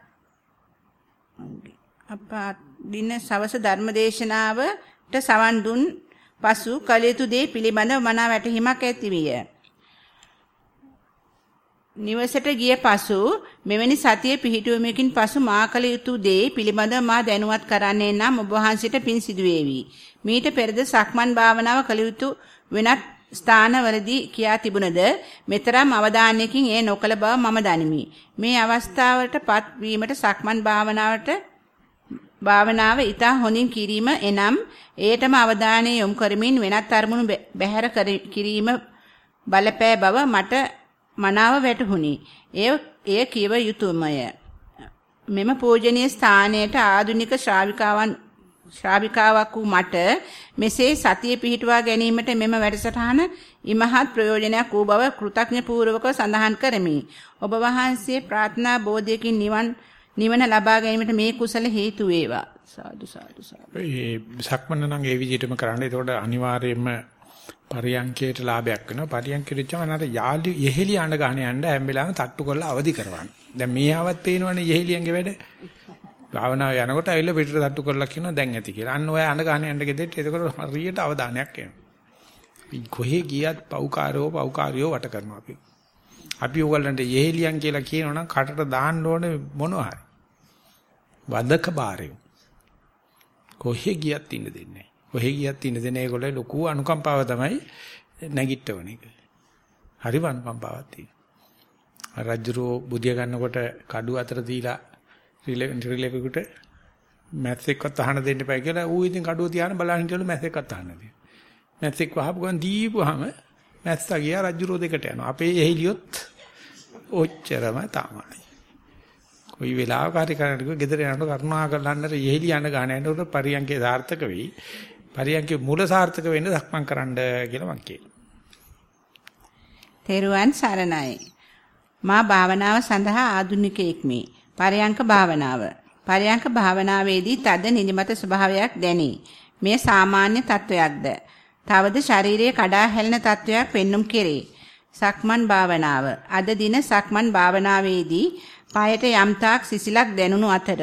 B: අපා දින සවස ධර්මදේශනාවට සවන් දුන් පසු කලියුතු දේ පිළිබඳව මනා වැටහීමක් ඇති විය. නිවසට ගිය පසු මෙවැනි සතිය පිහිටුවීමකින් පසු මා කළ යුතු දේ පිළිබඳව මා දැනුවත් කරන්නේ නම් ඔබ වහන්සේට පින් සිදු වේවි. මීට පෙරද සක්මන් භාවනාව කළ යුතු වෙනත් ස්ථානවලදී කියා තිබුණද මෙතරම් අවධානයකින් ඒ නොකළ බව මම දනිමි. මේ අවස්ථාවලටපත් වීමට සක්මන් භාවනාවට භාවනාව ඊට හොඳින් කිරීම එනම් ඒටම අවධානය යොමු කරමින් වෙනත් අරමුණු බැහැර කිරීම බලපෑ බව මට මනාව වැටහුණි. එය එය කිව යුතුයමය. මෙම පූජනීය ස්ථානයට ආධුනික ශ්‍රාවිකාවන් ශ්‍රාවිකාවක් වූ මට මෙසේ සතිය පිහිටුවා ගැනීමට මෙම වැඩසටහන ඉමහත් ප්‍රයෝජනයක් වූ බව කෘතඥ පූර්වකව සඳහන් කරමි. ඔබ වහන්සේ ප්‍රාර්ථනා බෝධියකින් නිවන් නිවන ලබා ගැනීමට මේ කුසල හේතු වේවා. සාදු සාදු සාදු.
A: ඒ සක්මන නම් ඒ විදිහටම කරන්න. ඒතකොට අනිවාර්යයෙන්ම පරියන්කේට ලාභයක් වෙනවා. පරියන්කේ රිච්චම නට යාලි යෙහෙලි අඬ ගන්න යන්න හැම වෙලාවෙම තට්ටු කරලා අවදි කරවන්න. දැන් මේ ආවත් පේනවනේ යෙහෙලියන්ගේ වැඩ. භාවනාව යනකොට ඇවිල්ලා පිටට තට්ටු කරලා කියනවා දැන් ඇති කියලා. අන්න ඔය අඬ ගන්න යන්න ගෙදෙට්ට එතකොට හරියට අවධානයක් එනවා. කොහේ ගියත් පව්කාරයෝ පව්කාරියෝ වට කරනවා අපි. අපි ඕගලන්ට යෙහෙලියන් කියලා කියනවනම් කටට දාන්න ඕනේ මොනවා හරි. වදක බාරයෝ. කොහේ ගියත් ඉන්න දෙන්නේ නැහැ. කොහේ ගියත් ඉන්න දෙන ඒගොල්ලෝ ලොකු අනුකම්පාව තමයි නැගිටවන එක. හරි අනුකම්පාවක් තියෙනවා. රජුරෝ බුදිය ගන්නකොට කඩු අතර දීලා රිලෙවෙකුට මැත්ස් එක්කත් අහන්න දෙන්න එපා කියලා ඌ ඉතින් කඩුව තියාන බලන් හිටියලු මැත්ස් එක්කත් අහන්න දෙන්න. මැත්ස් එක්ක වහපු ගමන් දීපුවාම මැත්ස්ලා ගියා රජුරෝ දෙකට යනවා. අපේ එහෙලියොත් ඔච්චරම තමයි. කොයි වෙලාවක හරි කරන්නේ ගෙදර යනකොට කරුණා කරලා අnder යෙහෙලි යන ගාන යනකොට පරියන්කේ සාර්ථක වෙයි. පරියන්කේ මුල සාර්ථක වෙන්න දක්මන් කරන්න කියලා මං කියනවා.
B: තෙරුවන් සරණයි. මා භාවනාව සඳහා ආධුනිකයෙක් මේ. පරියංක භාවනාව. පරියංක භාවනාවේදී තද නිදිමත ස්වභාවයක් දැනේ. මේ සාමාන්‍ය තත්වයක්ද? තවද ශරීරයේ කඩා හැලෙන තත්වයක් පෙන්눔 කෙරේ. සක්මන් භාවනාව. අද දින සක්මන් භාවනාවේදී පායට යම්තාක් සිසිලක් දැනුණු අතර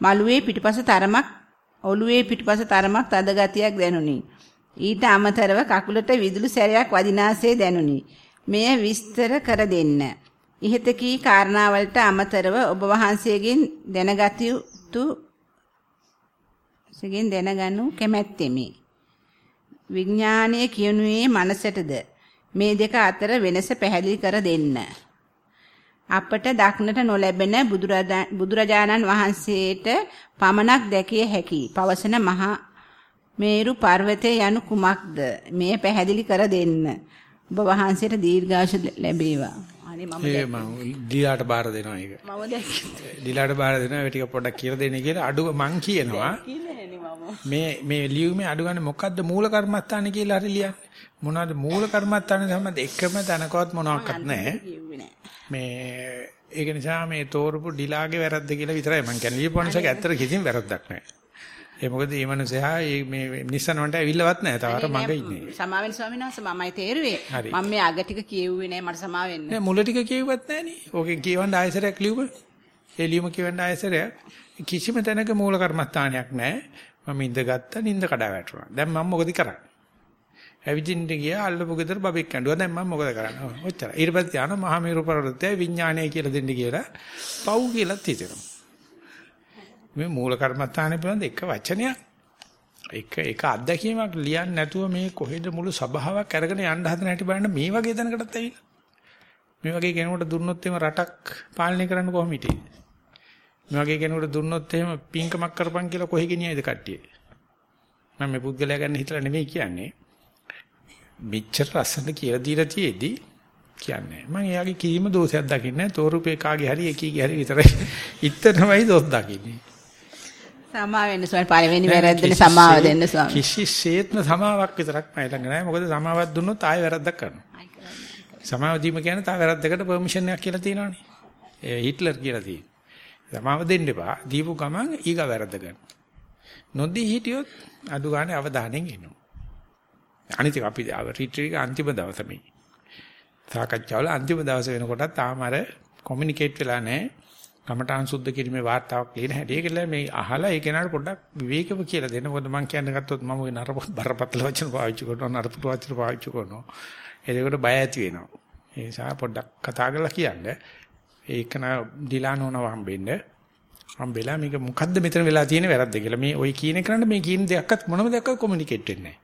B: මළුවේ පිටිපස තරමක් ඔළුවේ පිටිපස තරමක් තද ගතියක් දැනුනි. ඊට අමතරව කකුලට විදුලි සැරයක් වදිනාසේ දැනුනි. මෙය විස්තර කර දෙන්න. ඉහත කී කාරණාවලට අමතරව ඔබ වහන්සේගෙන් දැනගත යුතු සගෙන් දැනගනු කැමැත්තෙමි. විඥානයේ කියනුවේ මනසටද මේ දෙක අතර වෙනස පැහැදිලි කර දෙන්න. අපට දක්නට නොලැබෙන බුදුරජාණන් වහන්සේට පමණක් දැකිය හැකි පවසන මහා මේරු පර්වතය යනු කුමක්ද මේ පැහැදිලි කර දෙන්න. ඔබ වහන්සේට දීර්ඝාෂ ලැබේවා.
A: අනේ මම දීලාට බාර දෙනවා ඒක. මම දැක්කේ. දීලාට බාර දෙනවා ඒ ටික පොඩ්ඩක් කියලා දෙන්න කියලා අඩු මං කියනවා. මේ මේ ලියුමේ අඩු ගන්න මොකද්ද මූල කර්මස්ථානේ කියලා හරි ලියන්නේ. මොනවද මූල කර්මස්ථානේ සම්බන්ධ එකම තැනකවත් මොනවත් නැහැ. මේ ඒක නිසා මේ තෝරපු ඩිලාගේ වැරද්ද කියලා විතරයි මම කියන්නේ ලියපොන්සක ඇත්තට කිසිම වැරද්දක් නැහැ. ඒ මොකද මේ මනුස්සයා මේ නිස්සන වලට ඇවිල්ලවත් නැහැ. තවර මග ඉන්නේ.
B: සමාවෙන් ස්වාමීන් වහන්සේ මමයි තේරුවේ. මම මේ අග ටික කියෙව්වේ නැහැ මට සමාවෙන්න.
A: නෑ මුල ටික කියෙව්වත් නැහැ නේ. ඕකෙන් කියවන්න ආයසරයක් ලියුව. ඒ ලියුම කියවන්න ආයසරයක් කිසිම තැනක මූල කර්මස්ථානයක් නැහැ. මම ඉඳගත්තා නිින්ද කඩා වැටුණා. දැන් මම මොකද කරන්නේ? ඇවිදින්න ගියා අල්ලපු ගෙදර බබෙක් කැඬුවා දැන් මම මොකද කරන්නේ? ඔච්චර ඊට පස්සේ යන මහා මේරු පර්වතය විඥානය කියලා දෙන්න කියලා. පව් කියලා හිතෙනවා. මේ මූල කර්මත්තානේ පිළිබඳ එක වචනයක්. එක එක අත්දැකීමක් ලියන්න නැතුව මේ කොහෙද මුළු සභාවක් අරගෙන යන්න හදන හැටි බලන්න මේ වගේ තැනකටත් ඇවිල්ලා. මේ වගේ කෙනෙකුට දුන්නොත් එහෙම රටක් පාලනය කරන්න කොහොම හිටියේ? මේ වගේ කෙනෙකුට දුන්නොත් එහෙම පින්කමක් කරපන් කියලා කොහෙ ගෙනියයිද කට්ටිය? මම මේ පුද්ගලයා ගැන හිතලා නෙමෙයි කියන්නේ. මෙච්චර ලස්සන කියලා දීලා තියේදී කියන්නේ මම එයාගේ කිසිම දෝෂයක් දකින්නේ නැහැ. තෝරුපේ කාගේ හරි එකීගේ හරි විතරයි. ඉතරමයි දොස් දකින්නේ.
B: සමාව වෙන්න ස්වාමී පළවෙනි වැරද්දනේ සමාව දෙන්න ස්වාමී.
A: කිසිසේත්ම සමාවක් විතරක් මම ළඟ නැහැ මොකද සමාවක් දුන්නොත් ආයෙ වැරද්දක් කරනවා. සමාව දීම කියන්නේ තා වැරද්දකට පර්මිෂන් එකක් කියලා තියෙනවානේ. ඒ හිට්ලර් කියලා තියෙනවා සමාව දෙන්න එපා. දීපු ගමන් ඊගා වැරද්ද ගන්න නොදී හිටියොත් අඩු ගානේ අවධානයෙන් ඉන්නවා අනිත් එක අපි රිට්‍රීට් එක අන්තිම දවස මේ. සාකච්ඡාවල අන්තිම දවස වෙනකොට තාම අර කොමියුනිකේට් වෙලා නැහැ. කමඨාන් සුද්ධ කිරීමේ වාර්තාවක් ලියන හැටි ඒකල මේ අහලා ඒ කෙනාට පොඩ්ඩක් විවේකව කියලා දෙන්න. මොකද මම කියන්න ගත්තොත් මම ওই නර බරපතල වචන පාවිච්චි කරනවා නරපුට වචන පාවිච්චි කරනවා. ඒකට බය ඇති වෙනවා. ඒ නිසා පොඩ්ඩක් කතා කරලා කියන්න. ඒක න ඩිලානෝනව හම්බෙන්න. හම්බෙලා මේක මොකද්ද මෙතන වෙලා තියෙන වැරද්ද කියලා. මේ ওই කියන කරන්න මේ කියන දෙයක්වත් මොනම දෙයක්වත් කොමියුනිකේට් වෙන්නේ නැහැ.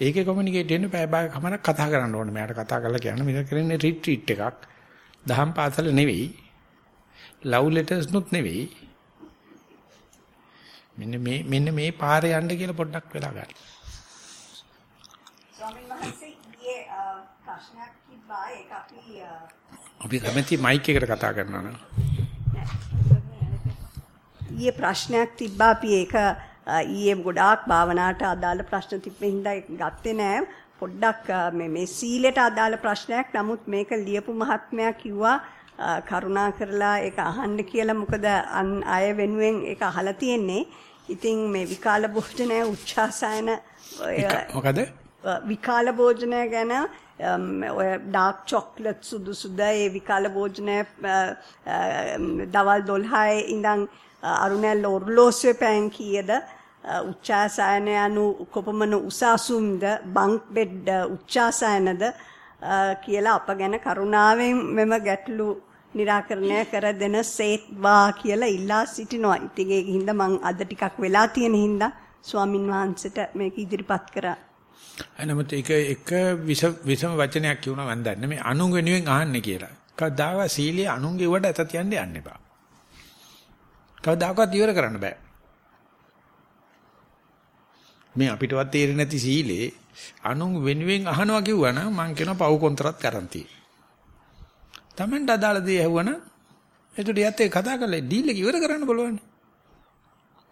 A: ඒකේ කොමියුනිකේට් වෙන්න පැය භාග කමරක් කතා කරන්න ඕනේ. මට කතා කරලා කියන්න මේක කරන්නේ රිට්‍රීට් එකක්. දහම් පාසල නෙවෙයි. ලව් ලෙටර්ස් නුත් නෙවෙයි. මෙන්න මේ මෙන්න මේ පාරේ යන්න කියලා පොඩ්ඩක් වෙලා ගන්න.
C: ස්වාමීන් වහන්සේ ඊයේ ප්‍රශ්නයක් තිබ්බා ඒක අපි
A: අපි කැමති මයික් එකට කතා කරනවා නම්.
C: ඊයේ ප්‍රශ්නයක් තිබ්බා අපි ඒක ඊයේ ගොඩාක් භාවනාවට අදාළ ප්‍රශ්න තිබ්බේ හින්දා ගත්තේ නෑ. පොඩ්ඩක් මේ මේ සීලයට අදාළ ප්‍රශ්නයක්. නමුත් මේක ලියපු මහත්මයා කිව්වා කරුණා කරලා ඒක අහන්න කියලා මොකද අය වෙනුවෙන් ඒක අහලා තියෙන්නේ? ඉතින් මේ විකාල භෝජනය උච්චාසයන
A: මොකද?
C: විකාල භෝජනය ගැන ඔය ඩාර්ක් චොක්ලට් සුදු සුද ඒ විකාල භෝජනය දවල් 12 ඉඳන් අරුණැල්ල ඔර්ලෝසුවේ පෑන් කීයද උච්චාසයන යනු කොපමණ උසාසුම්ද බංක් බෙඩ් උච්චාසයනද කියලා අප ගැන කරුණාවෙන් මෙම ගැටලු निराකරණය කර දෙන සේත්වා කියලා ඉල්ලා සිටිනවා. ඉතින් ඒක හින්දා මම අද ටිකක් වෙලා තියෙන හින්දා ස්වාමින් වහන්සේට මේක ඉදිරිපත් කරා.
A: එනමුත් ඒක එක විසම වචනයක් කියුණා මම දන්නේ මේ අනුන් වෙනුවෙන් අහන්නේ කියලා. කවදාව සීලිය අනුන්ගේ උඩ ඇත තියන්න යන්න එපා. කවදාකවත් ඉවර කරන්න බෑ. මේ අපිටවත් තේරෙන්නේ නැති සීලේ අනුන් වෙනුවෙන් අහනවා කිව්වනම් මං කියනවා පව් කොන්තරත් කරන්ති. Tamanට අදාළ දේ ඇහුවනම් එතකොට යත් ඒ කතා කරලා ඩීල් එක ඉවර කරන්න බලවන්න.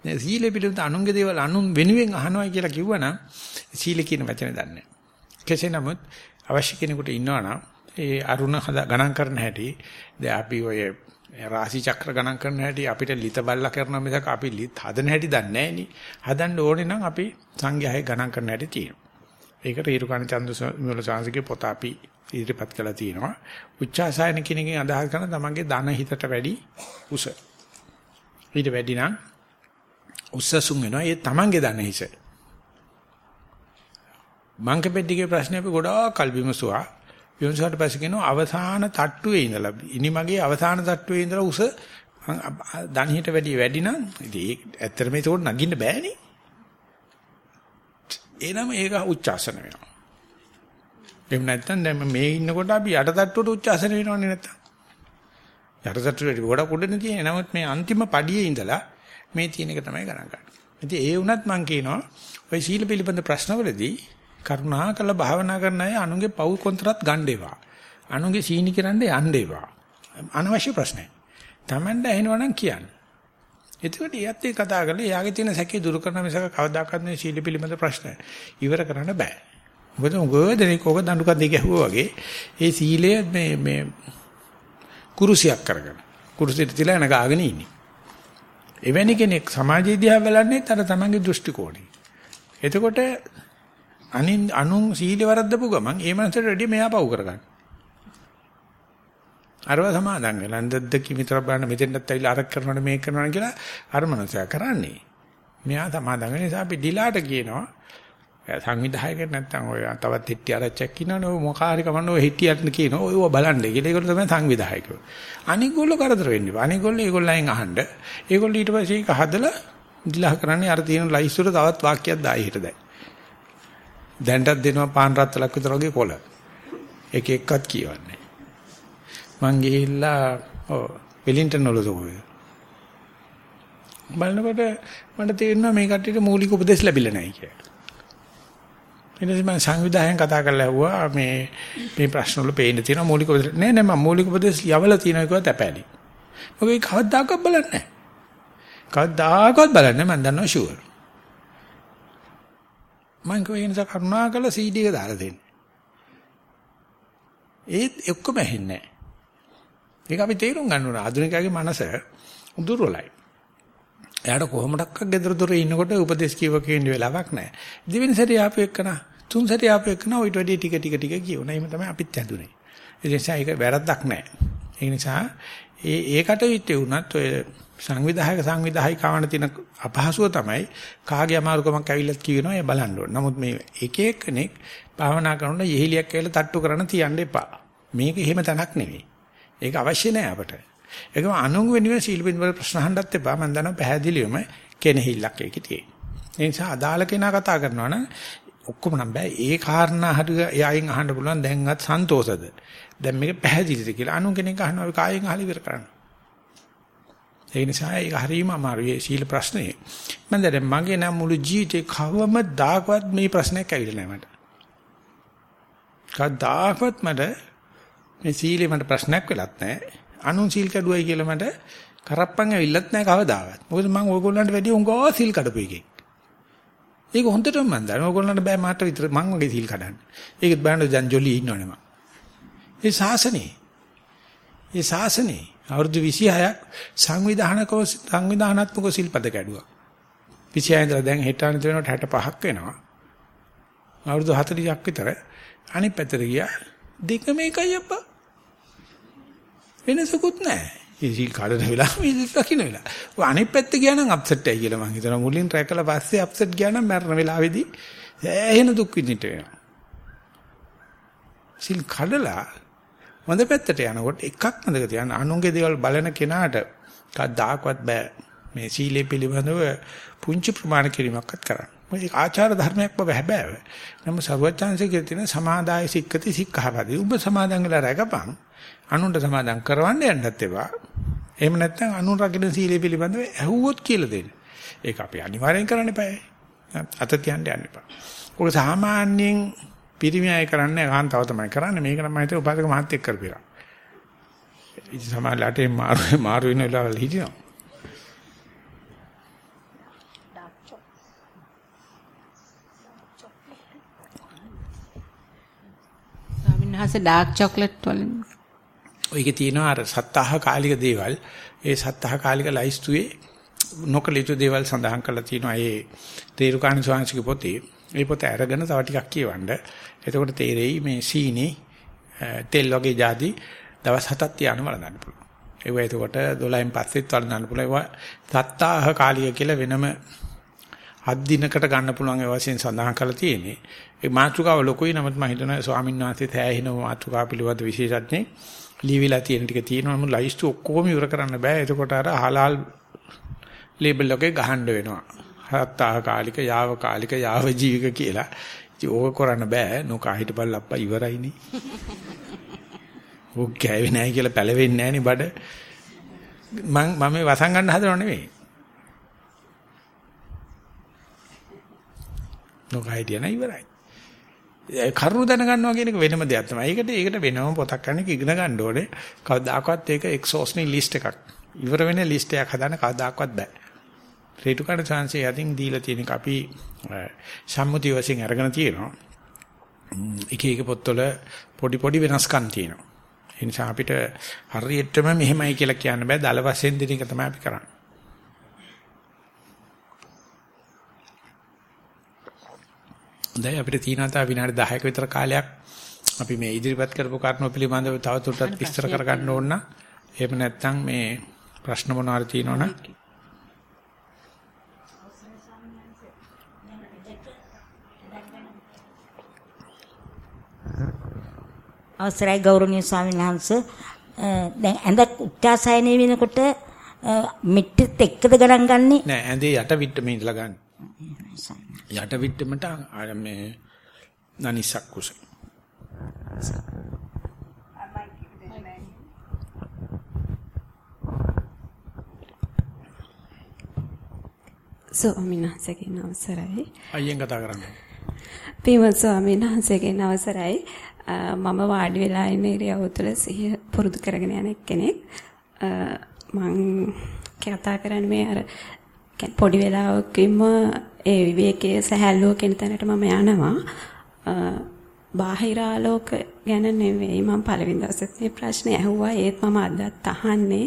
A: නේ සීලේ පිළිබඳ අනුන්ගේ දේවල් අනුන් වෙනුවෙන් අහනවා කියලා කිව්වනම් සීල කියන වචනේ දන්නේ කෙසේ නමුත් අවශ්‍ය කෙනෙකුට ඉන්නවනම් ඒ අරුණ ගණන් කරන හැටි දැන් අපි ඔය රාශි චක්‍ර ගණන් කරන හැටි අපිට ලිත බල්ලා කරන මිසක අපි ලිත් හදන හැටි දන්නේ නැහැ නේ. හදන්න ඕනේ නම් අපි සංඝයාය ගණන් කරන හැටි තියෙනවා. ඒකට ඊරුකාණ චන්ද මුල සාංශිකේ පොත අපි ඉදිරිපත් කළා තියෙනවා. උච්චාසයන කියන එකෙන් අදහස් කරන තමන්ගේ ධන හිතට වැඩි උස. ඊට වැඩි නම් උස්සසුන් වෙනවා. ඒ තමන්ගේ ධන හිස. මංකපෙඩ්ඩිගේ ප්‍රශ්නේ අපි ගොඩාක් කල් විමසුවා. විමසුවාට පස්සේ කියනවා අවසාන තට්ටුවේ ඉඳලා ඉනිමගේ අවසාන තට්ටුවේ ඉඳලා උස ධනියට වැඩි වැඩි නම් ඉතින් ඒක ඇත්තටම ඒක නගින්න බෑනේ. එනම ඒක උච්චාසන වෙනවා. එහෙම නැත්නම් දැන් මේ ඉන්නකොට අපි යට තට්ටුවට උච්චාසන වෙනවනේ නැත්තම්. යට තට්ටුවට ගොඩක් උඩනේ තියෙන්නේ. නමුත් මේ අන්තිම පඩියේ ඉඳලා මේ තියෙන එක තමයි ගණන් ගන්න. ඉතින් ඒ වුණත් මම කියනවා ඔය සීල පිළිබඳ ප්‍රශ්නවලදී කරුණා කළ භාවනා කරන අය අනුන්ගේ පව් කොන්තරත් ගන්න ඒවා. අනුන්ගේ සීනි කරන්න යන්න ඒවා. අනවශ්‍ය ප්‍රශ්නයි. Tamanda ඇහෙනවනම් කියන්න. එතකොට ඊයත් ඒ කතා කරලා එයාගේ තියෙන සැකේ දුරු කරන මිසක කවදාකවත් මේ සීල පිළිබඳ ප්‍රශ්න ඉවර කරන්න බෑ. මොකද උගෝදෙනේ කෝක දඬුකක් දෙක ඇහුවා වගේ ඒ සීලය මේ මේ කුරුසියක් කරගෙන කුරුසියට තියලා නගාගෙන ඉන්නේ. එවැනි කෙනෙක් සමාජයේ දිහා බලන්නේ අර තමන්ගේ දෘෂ්ටි කෝණය. එතකොට අනින් අනුන් සීල වරද්දපු ගමන් ඒ මනසට රෙඩි මෙයා පව් කරගන්න. අරව සමාදන් වෙලා නන්දද්ද කිමිතර බලන්න මෙතෙන්ටත් ඇවිල්ලා අරක් කරනවනේ මේක කරනවනේ කියලා අර මනසයා කරන්නේ. මෙයා සමාදන් වෙන නිසා අපි ඩිලාට කියනවා සංවිධායකයෙක් නැත්තම් ඔය තවත් හිටිය ආරච්චක් ඉන්නවනේ ඔය මොකාරි කමන්න ඔය හිටියත් කියනවා ඔයව බලන්න කියලා. ඒගොල්ලෝ තමයි සංවිධායකයෝ. අනිගොල්ලෝ කරදර වෙන්නේ. අනිගොල්ලෝ ඒගොල්ලන්ගෙන් අහන්න. ඒගොල්ලෝ ඊට පස්සේ ඒක හදලා දිලා කරන්නේ අර තියෙන ලයිස්ට් වල තවත් වාක්‍යයක් දායි හිට දැන්. දැන්ටත් දෙනවා පාන් රත්තරලක් විතර වගේ කොළ. එක එක්කත් කියවන්නේ. මං ගිහිල්ලා ඔව් වෙලින්ටන් වල තෝරේ. බලනකොට මට තේරෙනවා මේ කට්ටියට මූලික උපදෙස් ලැබිලා නැහැ කියලා. ඊට මම සංවිධායකයන් කතා කරලා ඇහුවා මේ මේ ප්‍රශ්න වල පේන්න තියෙන මූලික උපදෙස් නෑ නෑ මම මූලික උපදෙස් යවලා තියෙනවා කිව්වා තැපෑලි. මොකද ඒක කවදාකවත් බලන්නේ නැහැ. කවදාකවත් බලන්නේ මම දන්නවා ෂුවර්. මම කියන නිසා කරුණාකරලා CD එක දාලා දෙන්න. ඒත් ඔක්කොම ඇහෙන්නේ නැහැ. ඒක අපි තේරුම් ගන්න ඕන ආධුනිකයාගේ මනස දුර්වලයි. එයාට කොහොමඩක්ක ගෙදර දොරේ ඉන්නකොට උපදේශ කියව කියන වෙලාවක් නැහැ. දෙවෙනි සැරේ ආපු එකන තුන් සැරේ ආපු එකන ඊට වැඩි ටික ටික ටික කියවන. එහෙම තමයි අපිත් හැදුනේ. ඒ නිසා ඒක වැරද්දක් නැහැ. ඒ නිසා ඒ ඒකට විත්තේ වුණත් ඔය සංවිධායක සංවිධායිකාවන තියෙන අපහසුව තමයි කාගේ අමාරුකමක් ඇවිල්ලත් කියනවා ඒ බලන්න ඕන. නමුත් මේ එක එක්කෙනෙක් භාවනා කරනකොට යෙහිලියක් කියලා තට්ටු කරන්න තියන්න එපා. මේක එහෙම තැනක් නෙවෙයි. ඒක අවශ්‍ය නැහැ අපට. ඒකම අනුන් වෙනුවෙන් සීල බින්දවල ප්‍රශ්න අහන්නත් එපා. මම දන්නවා පැහැදිලිවම කෙනෙහිල්ලක් ඒකේ තියෙන. ඒ නිසා අදාළ කෙනා කතා කරනවා නම් ඔක්කොම නම් බෑ. ඒ කාරණා හරි එයාගෙන් අහන්න පුළුවන් දැන්වත් සන්තෝෂද? දැන් මේක පැහැදිලිද කියලා අනු කෙනෙක් අහනවා අපි කායෙන් අහලා ඉවර කරන්න. ඒ නිසා ඒක හරීම අමාරුයි සීල ප්‍රශ්නේ. මම දැන් මගේ නම් මුළු ජීවිතේ කවමදාකවත් මේ ප්‍රශ්නයක් ඇවිල්ලා නැහැ මට. කවදාකවත් මට මේ සීලේ මට ප්‍රශ්නයක් වෙලත් නැහැ. අනුන් සීල් කැඩුවයි කියලා මට කරප්පන් ඇවිල්ලත් නැහැ කවදාවත්. මොකද මම ඕගොල්ලන්ට වැඩි උංගෝ සීල් කඩපු එකෙක්. ඒක හොඳටම මම දන්නවා. ඕගොල්ලන්ට බෑ මාට විතර මං වගේ සීල් කඩන්න. ඒකත් බලන්න දැන් ජොලි ඉන්නවනේ මම. ඒ ශාසනේ. ඒ ශාසනේ අවුරුදු 26ක් සංවිධානකව සංවිධානාත්මක සිල්පද කැඩුවා. 26 ඉඳලා දැන් හෙටාන වෙනකොට 65ක් වෙනවා. අවුරුදු 40ක් විතර අනිත් පැත්තට ගියා. දෙකම එකයි අප්පා. වෙනසකුත් නැහැ. ඒ සිල් කඩන වෙලාව මේ දකින්න වෙලාව. ඔය අනිත් පැත්ත ගියා නම් අප්සෙට් එකයි කියලා මං හිතනවා. මුලින් ට්‍රැක් කළා පස්සේ අප්සෙට් ගියා නම් මරණ වෙලාවේදී එහෙන දුක් විඳින්න වෙනවා. සිල් කඩලා හොඳ පැත්තට යනකොට එකක් මතක තියාගන්න අනුන්ගේ දේවල් බලන කෙනාට කවදාකවත් බෑ මේ සීලේ පිළිබඳව පුංචි ප්‍රමාණ කිරීමක්වත් කරන්න. මේක ආචාර ධර්මයක් බව හැබෑව. නම සර්වඥාන්සේ කියලා තියෙන සමාදාය සික්කති සික්ඛාපදි. ඔබ සමාදන් වෙලා රැකපන්. අනුන්ට සමාදන් කරවන්න යන්නත් එපා. එහෙම නැත්නම් අනුන් රකින්න සීලේ පිළිබඳව ඇහුවොත් කියලා දෙන්න. ඒක අපි අනිවාර්යෙන් කරන්න එපා. අත තියන්න යන්න එපා. ඔක සාමාන්‍යයෙන් පිරිමි අය කරන්නේ කාන්තාව තමයි කරන්නේ. මේක නම් මම හිතුවේ උපාසක මහත්තයෙක් කරපිරා. ඉතින් සමාජලට මාරු මාරු වෙන වෙලාවල් හිටිනවා.
B: ස්වාමීන් වහන්සේ ඩාර්ක් චොක්ලට් වලින්
A: ඔයකේ තියෙනවා අර සත්තාහ කාලික දේවල්. ඒ සත්තාහ කාලික ලයිස්තුවේ නොකල යුතු දේවල් සඳහන් කරලා තියෙනවා. ඒ තේරුකාණ ස්වාමීන්ගේ පොතේ. ඒ පොත අරගෙන තව ටිකක් කියවන්න. එතකොට තේරෙයි මේ සීනි තෙල් වගේ જાති දවස් හතක් තියාන වළඳන්න පුළුවන්. ඒවා එතකොට 12න් පස්සෙත් වළඳන්න පුළුවන්. ඒවා සත්තාහ කාලික කියලා වෙනම හත් දිනකට ගන්න පුළුවන් ඒ වශයෙන් සඳහන් කරලා තියෙන්නේ. ඒ මාතෘකාව ලොකුයි නමුත් මම හිතනවා ස්වාමීන් වහන්සේ තෑහින මාතෘකාව පිළිබඳ විශේෂඥෙක් ලියවිලා තියෙන ටික තියෙනවා නමුත් ලයිස්තු ඔක්කොම ඉවර කරන්න බෑ. එතකොට අර හලාල් ලේබල් එකේ ගහන්න වෙනවා. හත්තාහ කාලික, යාව කාලික, යාව ජීවික කියලා. ඉතින් ඕක කරන්න බෑ. නොකා හිටපල් අප්පා ඉවරයිනේ. ඕක කෑවේ නැහැ කියලා පැලවෙන්නේ නැහනේ බඩ. මම මම මේ වසන් ගන්න හදනව නෙවෙයි. නොකා හිටියන ඉවරයි. කරුණු දැනගන්නවා කියන එක වෙනම දෙයක් තමයි. ඒකට ඒකට වෙනම පොතක් ගන්න එක ඉගෙන ගන්න ඕනේ. කවදාකවත් ඒක එක්සෝස්නින් ලිස්ට් එකක්. ඉවර වෙන ලිස්ට් එකක් හදන්න කවදාකවත් බෑ. රේටුකාණ chance යටින් දීලා තියෙන එක අපි සම්මුතිය වශයෙන් අරගෙන තියෙනවා. එක එක පොත්වල පොඩි පොඩි වෙනස්කම් තියෙනවා. ඒ නිසා අපිට හරියටම මෙහෙමයි කියලා කියන්න බෑ. දල වශයෙන් දෙන එක තමයි අපි කරන්නේ. දැන් අපිට තියෙනවා තව විනාඩි 10ක විතර කාලයක් අපි මේ ඉදිරිපත් කරපු කාරණා පිළිබඳව තවදුරටත් විස්තර කරගන්න ඕන නම් එහෙම නැත්නම් මේ ප්‍රශ්න මොනවාරි තියෙනවනම්
D: අවසරයි ගෞරවනීය ස්වාමීන් වහන්සේ දැන් ඇඳ උච්චාසයනය වෙනකොට මිට්ටෙත් එක්කද ගණන් ගන්නේ
A: නෑ ඇඳේ යට විට්ට මේ ඉඳලා ගන්න යට විට්ටමට අර මේ නනිසක් කුස
E: ස්වාමීන් වහන්සේගෙන් අවසරයි.
A: අයියෙන් කතා කරන්නේ.
E: පින්වත් ස්වාමීන් වහන්සේගෙන් අවසරයි. මම වාඩි වෙලා ඉන්න ඉරියව්ව තුළ සිහිය පුරුදු කරගෙන යන කෙනෙක්. මං කතා කරන්නේ මේ අර පොඩි වෙලාවකින්ම ඒ විවේකයේ සහැල්ලුව කෙන තැනට මම යනවා. බාහිර ආලෝක ගැන නෙවෙයි මම පළවෙනි දවසේ මේ ප්‍රශ්නේ ඇහුවා ඒත් මම අදත් අහන්නේ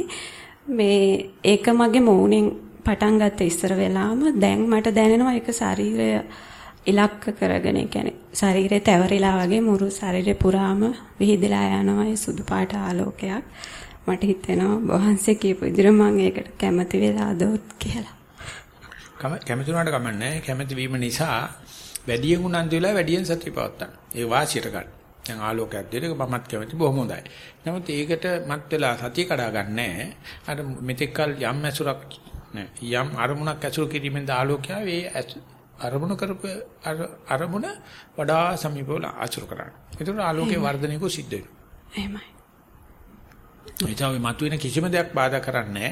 E: මේ ඒක මගේ මූණෙන් පටන් ගත්ත ඉස්සර වෙලාම දැන් මට දැනෙනවා ඒක ශරීරය ඉලක්ක කරගෙන කියන්නේ ශරීරය තැවරිලා වගේ මුළු ශරීරේ පුරාම විහිදලා යනවා ඒ සුදු පාට ආලෝකයක් මට හිතෙනවා වහන්සේ කියපු විදිහට මම ඒකට කැමති වෙලා දොත් කියලා.
A: කැමති වුණාට කමන්නේ කැමති වීම නිසා වැඩියෙන් උනන්දු වෙලා වැඩියෙන් සත්‍ය පවත්තන. ඒ වාසියට ගන්න. දැන් ආලෝකයක් දෙන එක මමත් කැමති බොහොම හොඳයි. නමුත් ඒකට මත් වෙලා සතිය කඩා ගන්නෑ. අර මෙතෙක්කල් යම් ඇසුරක් යම් අරමුණක් ඇසුරු කිරීමෙන් ආලෝකය වේ අරමුණු කරපු අරමුණ වඩා සමීපවල ආචර කරන්න. ඒතකොට ආලෝකයේ වර්ධනයක සිද්ධ වෙනවා.
E: එහෙමයි.
A: මේ මතුවෙන කිසිම දෙයක් බාධා කරන්නේ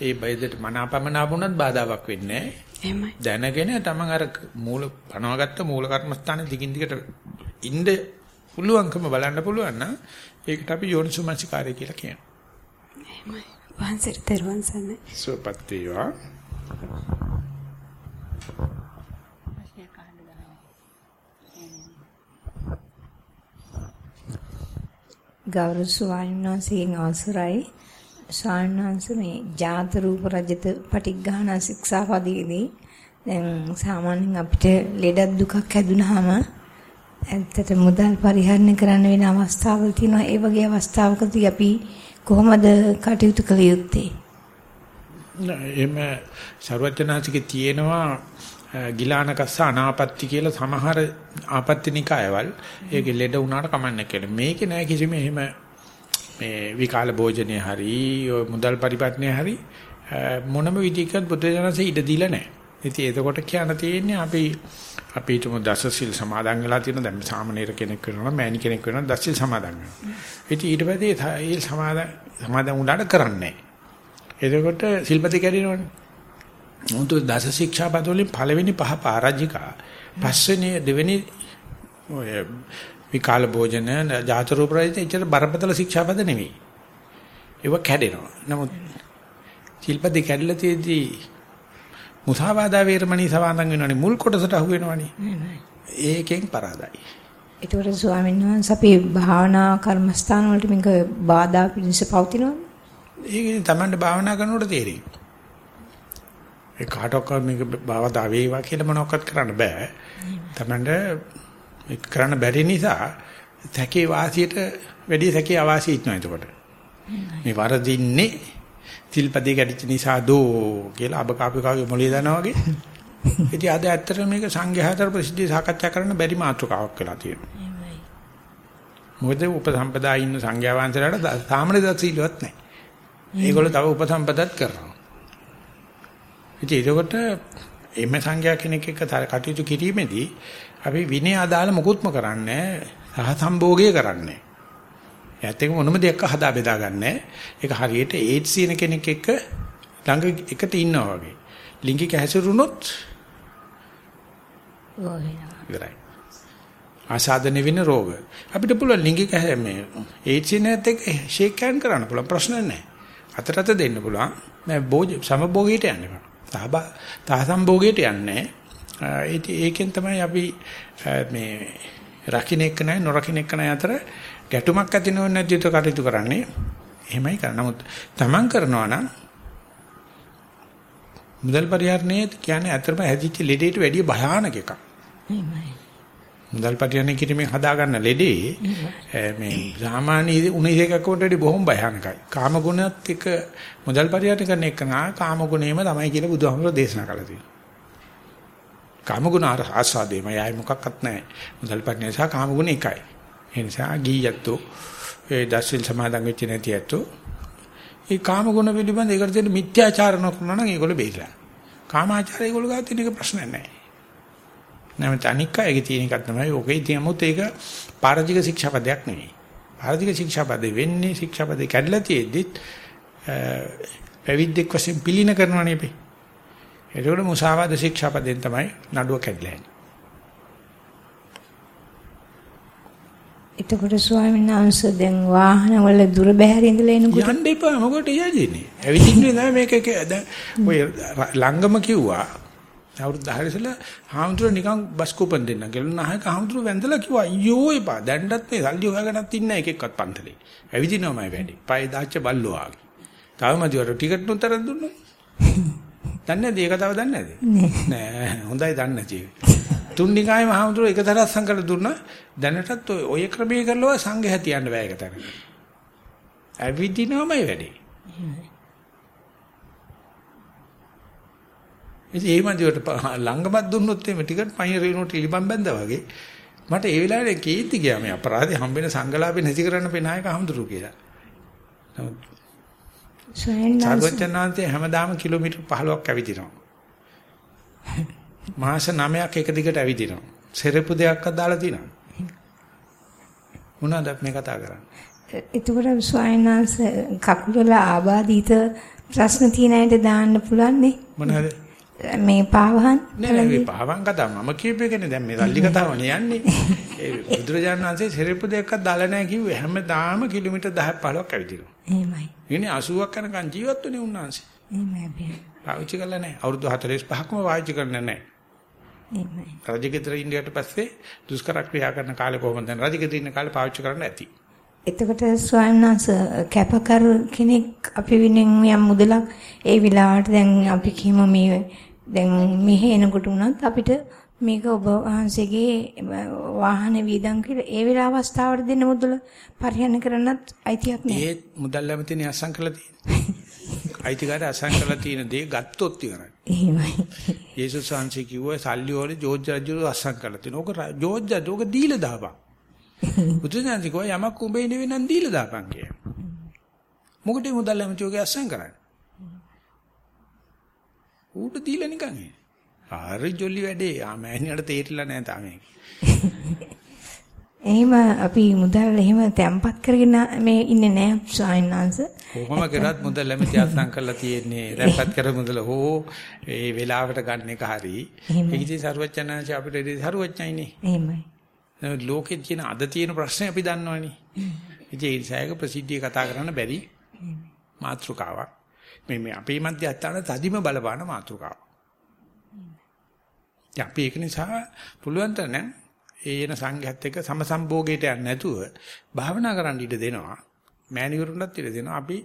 A: ඒ බයදට මනාපමනාපුණත් බාධාවක් වෙන්නේ
E: එහෙමයි.
A: දැනගෙන තමන් අර මූල පනවගත්ත මූල කර්මස්ථානයේ දිගින් දිගට ඉන්න පුළුවන්කම බලන්න පුළුවන් නම් ඒකට අපි යෝනිසුමනසිකාරය කියලා කියනවා.
E: එහෙමයි. වහන්සේට තෙරුවන් සරණයි.
A: සුවපත් වේවා.
F: ගෞරව ස්වාමීන් වහන්සේගෙන් අවසරයි. ස්වාමීන් වහන්සේ මේ ජාත රූප රජත පටිඝාන ශික්ෂාපදයේදී දැන් සාමාන්‍යයෙන් අපිට ලෙඩක් දුකක් හැදුනහම ඇත්තට මුදල් පරිහරණය කරන්න වෙන අවස්ථාවල් තියෙනවා. ඒ වගේ අවස්ථාවකදී අපි කොහොමද කටයුතු කළ යුත්තේ?
A: එහෙම ਸਰවඥාතිකේ තියෙනවා. ගිලානකස්ස අනාපත්‍ති කියලා සමහර ආපත්‍තිනිකායවල් ඒකේ ලෙඩ වුණාට කමන්නේ කියලා. මේකේ නෑ කිසිම එහෙම මේ විකාල භෝජනේ හරි මුදල් පරිපත්නේ හරි මොනම විදිහකට බුදුජානසෙ ඉඩ දීලා නෑ. ඉතින් එතකොට කියන්න තියෙන්නේ අපි අපි හිතමු දසසිල් සමාදන් වෙලා තියෙන දැන් සාමනීර කෙනෙක් වෙනවා මෑණි කෙනෙක් වෙනවා දසසිල් සමාදන් වෙනවා. ඉතින් ඊට පස්සේ ඒ සමාදන් සමාදන් උඩට කරන්නේ. එතකොට සිල්පති කැඩෙනවනේ. උන්ට දස ශික්ෂා පදවලින් පළවෙනි පහ පරාජිකා. පස්වෙනි දෙවෙනි ඔය විකාල භෝජන ජාතර උපරාජිත එච්චර බරපතල ශික්ෂා පද නෙවෙයි. ඒව කැඩෙනවා. නමුත් සිල්පති කැඩලා තියදී මුසාවාදා වේරමණී සමාදන් වෙනවනේ මුල් කොටසට අහු වෙනවනේ. ඒකෙන් පරාදයි.
F: ඒතකොට ස්වාමීන් වහන්සේ අපි භාවනා කර්මස්ථාන වලට මේක බාධා පිණිස පවතිනවද?
A: ඒක තමයි භාවනා කරනකොට තේරෙන්නේ. ඒ කාටවත් මේක බාධා වේවා කියලා මොනවක්වත් කරන්න බෑ. තමන්ට ඒක කරන්න බැරි නිසා සැකේ වාසියට වැඩි සැකේ අවාසිය ඉන්නවා එතකොට. මේ වරදින්නේ තිල්පදේ කැඩිච්ච නිසා දෝ කියලා අබ කාපේ කාගේ මොලේ දනවා වගේ. ඉතින් අද ඇත්තට මේක සංඝයාතර ප්‍රසිද්ධිය සාකච්ඡා කරන්න බැරි මාතෘකාවක් වෙලා තියෙනවා. මොකද උපසම්පදා ඉන්න සංඝයා වහන්සේලාට සාමාන්‍ය දසීලවත් නැහැ. ඒගොල්ලෝ තව උපසම්පදත් කරනවා. ඉතින් ඒකට එමෙ සංඝයා කෙනෙක් එක්ක කටයුතු කිරීමේදී අපි විනය අදාළ මොකුත්ම කරන්නේ සහ සම්භෝගය කරන්නේ. එයත් එක්ක මොනම දෙයක් හදා බෙදා ගන්නෑ. ඒක හරියට ඒඩ්ස් කියන කෙනෙක් එක්ක ළඟ එකට ඉන්නවා වගේ. ලිංගික හැසිරුණොත් ඉවරයි. ආසාදනය වෙන රෝග. අපිට පුළුවන් ලිංගික මේ ඒඩ්ස් නැත් එක්ක ෂේක් හෑන්ඩ් කරන්න පුළුවන් ප්‍රශ්න නැහැ. අතරත දෙන්න පුළුවන්. මේ භෝජ සමභෝගීට යන්න එපා. තාබ තාසම්භෝගීට යන්නේ. ඒකෙන් තමයි අපි මේ රකින්න එක්ක නැහැ නොරකින්න එක්ක නැහැ අතර ගැටුමක් ඇති නොවන නැතිව කටයුතු කරන්නේ. එහෙමයි කරන්නේ. නමුත් Taman කරනවා නම් මුදල් පරිහරණය කියන්නේ අතරම හැදිච්ච ලෙඩේට වැඩිය භයානක එකක්.
F: එහෙමයි.
A: මුදල් පරිහරණය කිරීමෙන් හදාගන්න ලෙඩේ මේ සාමාන්‍ය උණුසේකකට වඩා බොහොම භයානකයි. කාම ගුණත් එක්ක මුදල් පරිහරණය කරන එක නා කාම ගුණේම තමයි කියලා බුදුහාමුදුරෝ දේශනා කළා තියෙනවා. කාම ගුණ ආස්වාදේම යයි මොකක්වත් නැහැ. මුදල් පරිහරණය සහ කාම ගුණ එකයි. ඒ නිසා ගීයත්තු ඒ දසිල් සමාදන් වෙච්ච නැති ඇත්තෝ ඒ කාම ගුණ පිළිබඳ ඒකට තියෙන මිත්‍යාචාර නොකරන නම් ඒගොල්ලෝ බේරලා. කාමාචාරය ඒගොල්ලෝ ගාව තියෙන එක ප්‍රශ්න නැහැ. නැමෙත අනික් අයගේ තියෙන එකක් තමයි ඔකේ තියමුත් ඒක පාරජික ශික්ෂාපදයක් නෙවෙයි. පාරජික ශික්ෂාපදේ වෙන්නේ ශික්ෂාපදේ කැඩලා තියෙද්දිත් පැවිද්දෙක් වශයෙන් පිළින කරනවනේ අපි. ඒකවල මුසාවාද ශික්ෂාපදෙන් තමයි නඩුව කැඩලා යන්නේ.
F: එතකොට ස්වාමීන් වහන්සේ දැන් වාහනවල දුර බැහැර ඉඳලා එනකොට
A: යන්න එපා මොකට යන්නේ. ඇවිදින්නේ නැහැ මේක දැන් ඔය ළංගම කිව්වා අවුරුදු 10 ඉස්සෙල්ලා හාමුදුරුවෝ නිකන් බස් කූපන් දෙන්න කියලා නැහක හාමුදුරුවෝ වැඳලා කිව්වා අයියෝ එපා දැන්වත් මේ සල්ලි හොයාගෙනත් ඉන්න එක එක්කත් පන්තලේ. ඇවිදිනවමයි වැඩි. පය දාච්ච බල්ලෝ ආගේ. තවමදිවට ටිකට් නුතරක් දුන්නොත්. දන්නේ නැද ඒක තව දන්නේ නැද? නෑ හොඳයි දන්නේ නැති. තුන්නිකායේ මහමුදුර එක තරක් සංකල්ප දුන්නා දැනටත් ඔය ක්‍රමයේ කරලව සංඝ හැතියන්න බෑ ඒක තරක. ඇවිදිනවමයි වැඩි. ඉතින් ඒ මන්දියට ළංගමත් දුන්නොත් එimhe ටිකට් පයින් රේනෝට ඉලිබම් බැඳා වගේ මට ඒ වෙලාවේ කීර්ති ගියා මේ අපරාධي හම්බෙන සංගලාපේ නැති කරන්න පෙනායක හම්දුරු කියලා. නමුත් සර්වඥාන්සේ හැමදාම කිලෝමීටර් 15ක් ඇවිදිනවා. මාස 9ක් එක දිගට ඇවිදිනවා. සෙරපු දෙකක්වත් දාලා තිනවා. මොනවද මේ කතා කරන්නේ?
F: එතකොට වහන්සේ කකුල වල ආබාධිත ප්‍රශ්න තියෙන අයට දාන්න පුළුවන් නේ?
A: මොනවද?
F: මේ පාවහන්
A: නෑ මේ පහවන් කතාව මම කියපු එකනේ දැන් මේ රල්ලි කතාවනේ යන්නේ. ඒ බුදුරජාණන් වහන්සේ සෙරපු දෙකක්වත් දාලා නැහැ කිව්වේ හැමදාම කිලෝමීටර් 10ක් 15ක් ඇවිදිනවා.
F: එහෙමයි.
A: ඉන්නේ 80ක් යනකම් ජීවත් වෙන්නේ උන්වහන්සේ.
F: එහෙමයි අපි.
A: පාවිච්චි කරලා නැහැ. අවුරුදු 45ක්ම පාවිච්චි කරන්නේ නැහැ.
F: එහෙමයි.
A: රජගෙදර ඉන්දියාට පස්සේ දුෂ්කර ක්‍රියා කරන කාලේ කොහොමද දැන් රජගෙදර ඉන්න කාලේ පාවිච්චි කරන්න ඇති.
F: එතකොට ස්වාමීන් වහන්සේ කැපකරු කෙනෙක් අපි වෙනින් යම් මුදලක් ඒ විලාවට දැන් අපි කියමු මේ දැන් මෙහෙ එනකොට උනත් අපිට මේක ඔබ වහන්සේගේ වාහන වීදම් කියලා ඒ වෙලාව අවස්ථාවට දෙන්න මුදල පරිහරණය කරන්නත් අයිතියක් නැහැ.
A: ඒ මුදල් ලැබෙතිනේ අසං කරලා තියෙන්නේ. අයිතිකාරය අසං කරලා තියෙන දේ ගත්තොත් ඉවරයි.
F: එහෙමයි.
A: යේසුස් වහන්සේ කිව්වා සල්ලි වල ජෝර්ජ් රජු අසං කරලා තියෙනවා. ඕක ජෝර්ජ් රජු ඕක දීලා දාපන්. බුදුසසුන කිව්වා යමක් උඹේ නෙවෙයි නම් දීලා දාපන් කියලා. මොකටද මුදල් ලැබෙතිෝගේ අසං කරන්නේ? ඌට දීලා නිකන් එන්නේ. හරි ජොලි වැඩේ. ආ මෑණියට තේරිලා නැහැ තාම.
F: එහෙම අපි මුදල් එහෙම තැම්පත් කරගෙන මේ ඉන්නේ නැහැ ස්වාමීන් වහන්සේ.
A: කොහොම කරත් මුදල් ලැබෙති අත්සන් කරලා තියෙන්නේ. තැම්පත් කර මුදල හෝ ඒ වෙලාවට ගන්න එක හරි. ඒක ඉතින් සරුවචනාංශ අපිට ඉතින් සරුවචනයිනේ.
F: එහෙමයි.
A: ලෝකෙ තියෙන අද තියෙන ප්‍රශ්නේ අපි දන්නවනේ. ඉතින් ඒ නිසායක ප්‍රසිද්ධිය කතා කරන්න බැරි මාත්‍රකාවක්. මේ මේ අපේ මධ්‍යස්ථාන තදිම බලපාන මාත්‍රකාවක්. අපි ඒක නිසා පුළුවන් තරම් ඒ එන සංඝයාත් එක්ක සමසම්භෝගයට යන්නේ නැතුව භාවනා කරන්න ඉඩ දෙනවා. මෑණිවරුන්ටත් ඉඩ දෙනවා. අපි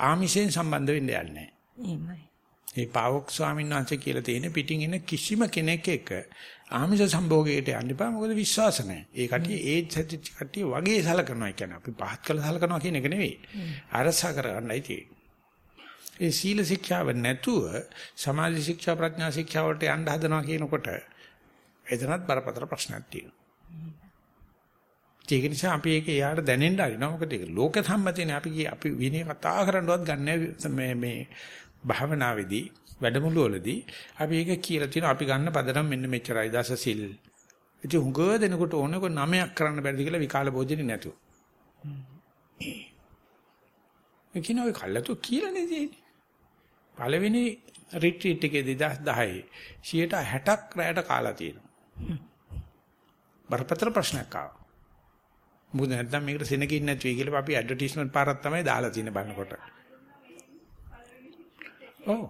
A: ආමිෂයෙන් සම්බන්ධ වෙන්න යන්නේ නැහැ. මේ පාවොක් ස්වාමීන් වහන්සේ කියලා තියෙන පිටින් එන කිසිම කෙනෙක් එක්ක ආමිෂ සම්භෝගයට යන්න එපා. මොකද විශ්වාස නැහැ. ඒ කටිය ඒ කටිය වගේ සලකනවා කියන්නේ අපි පහත් කළ සලකනවා කියන එක නෙවෙයි. අරසා කරගන්නයි තියෙන්නේ. ඒ සීල ශික්ෂාව නැතුව සමාධි ශික්ෂා ප්‍රඥා ශික්ෂා වලට යන්න හදනවා කියනකොට එතනත් බරපතල ප්‍රශ්නයක් තියෙනවා. ඒක නිසා අපි ඒක එයාට දැනෙන්න හරිනවා. මොකද ඒක ලෝක සම්මතනේ අපි අපි විනය කතා කරන්නවත් ගන්න මේ මේ භාවනාවේදී වැඩමුළු වලදී අපි ඒක කියලා තියෙනවා. අපි ගන්න පදනම් මෙන්න මෙච්චරයි දස සිල්. ඉතින් හුඟ දෙනකොට ඕනක නමයක් කරන්න බැරිද කියලා විකාල භෝජනේ නැතුව. ඒ කිනෝ ඒ කල්ලාතු කියලා නේ තියෙන්නේ. පළවෙනි රිට්‍රීට් එකේ 2010 60ක් රැයට කාලා තියෙනවා. බරපතල ප්‍රශ්නයක් ආවා. මොකද නැත්නම් මේකට සෙනගින් නැති වෙයි කියලා අපි ඇඩ්වර්ටයිස්මන්ට් පාරක් තමයි දාලා තියෙන බලනකොට. ඔව්.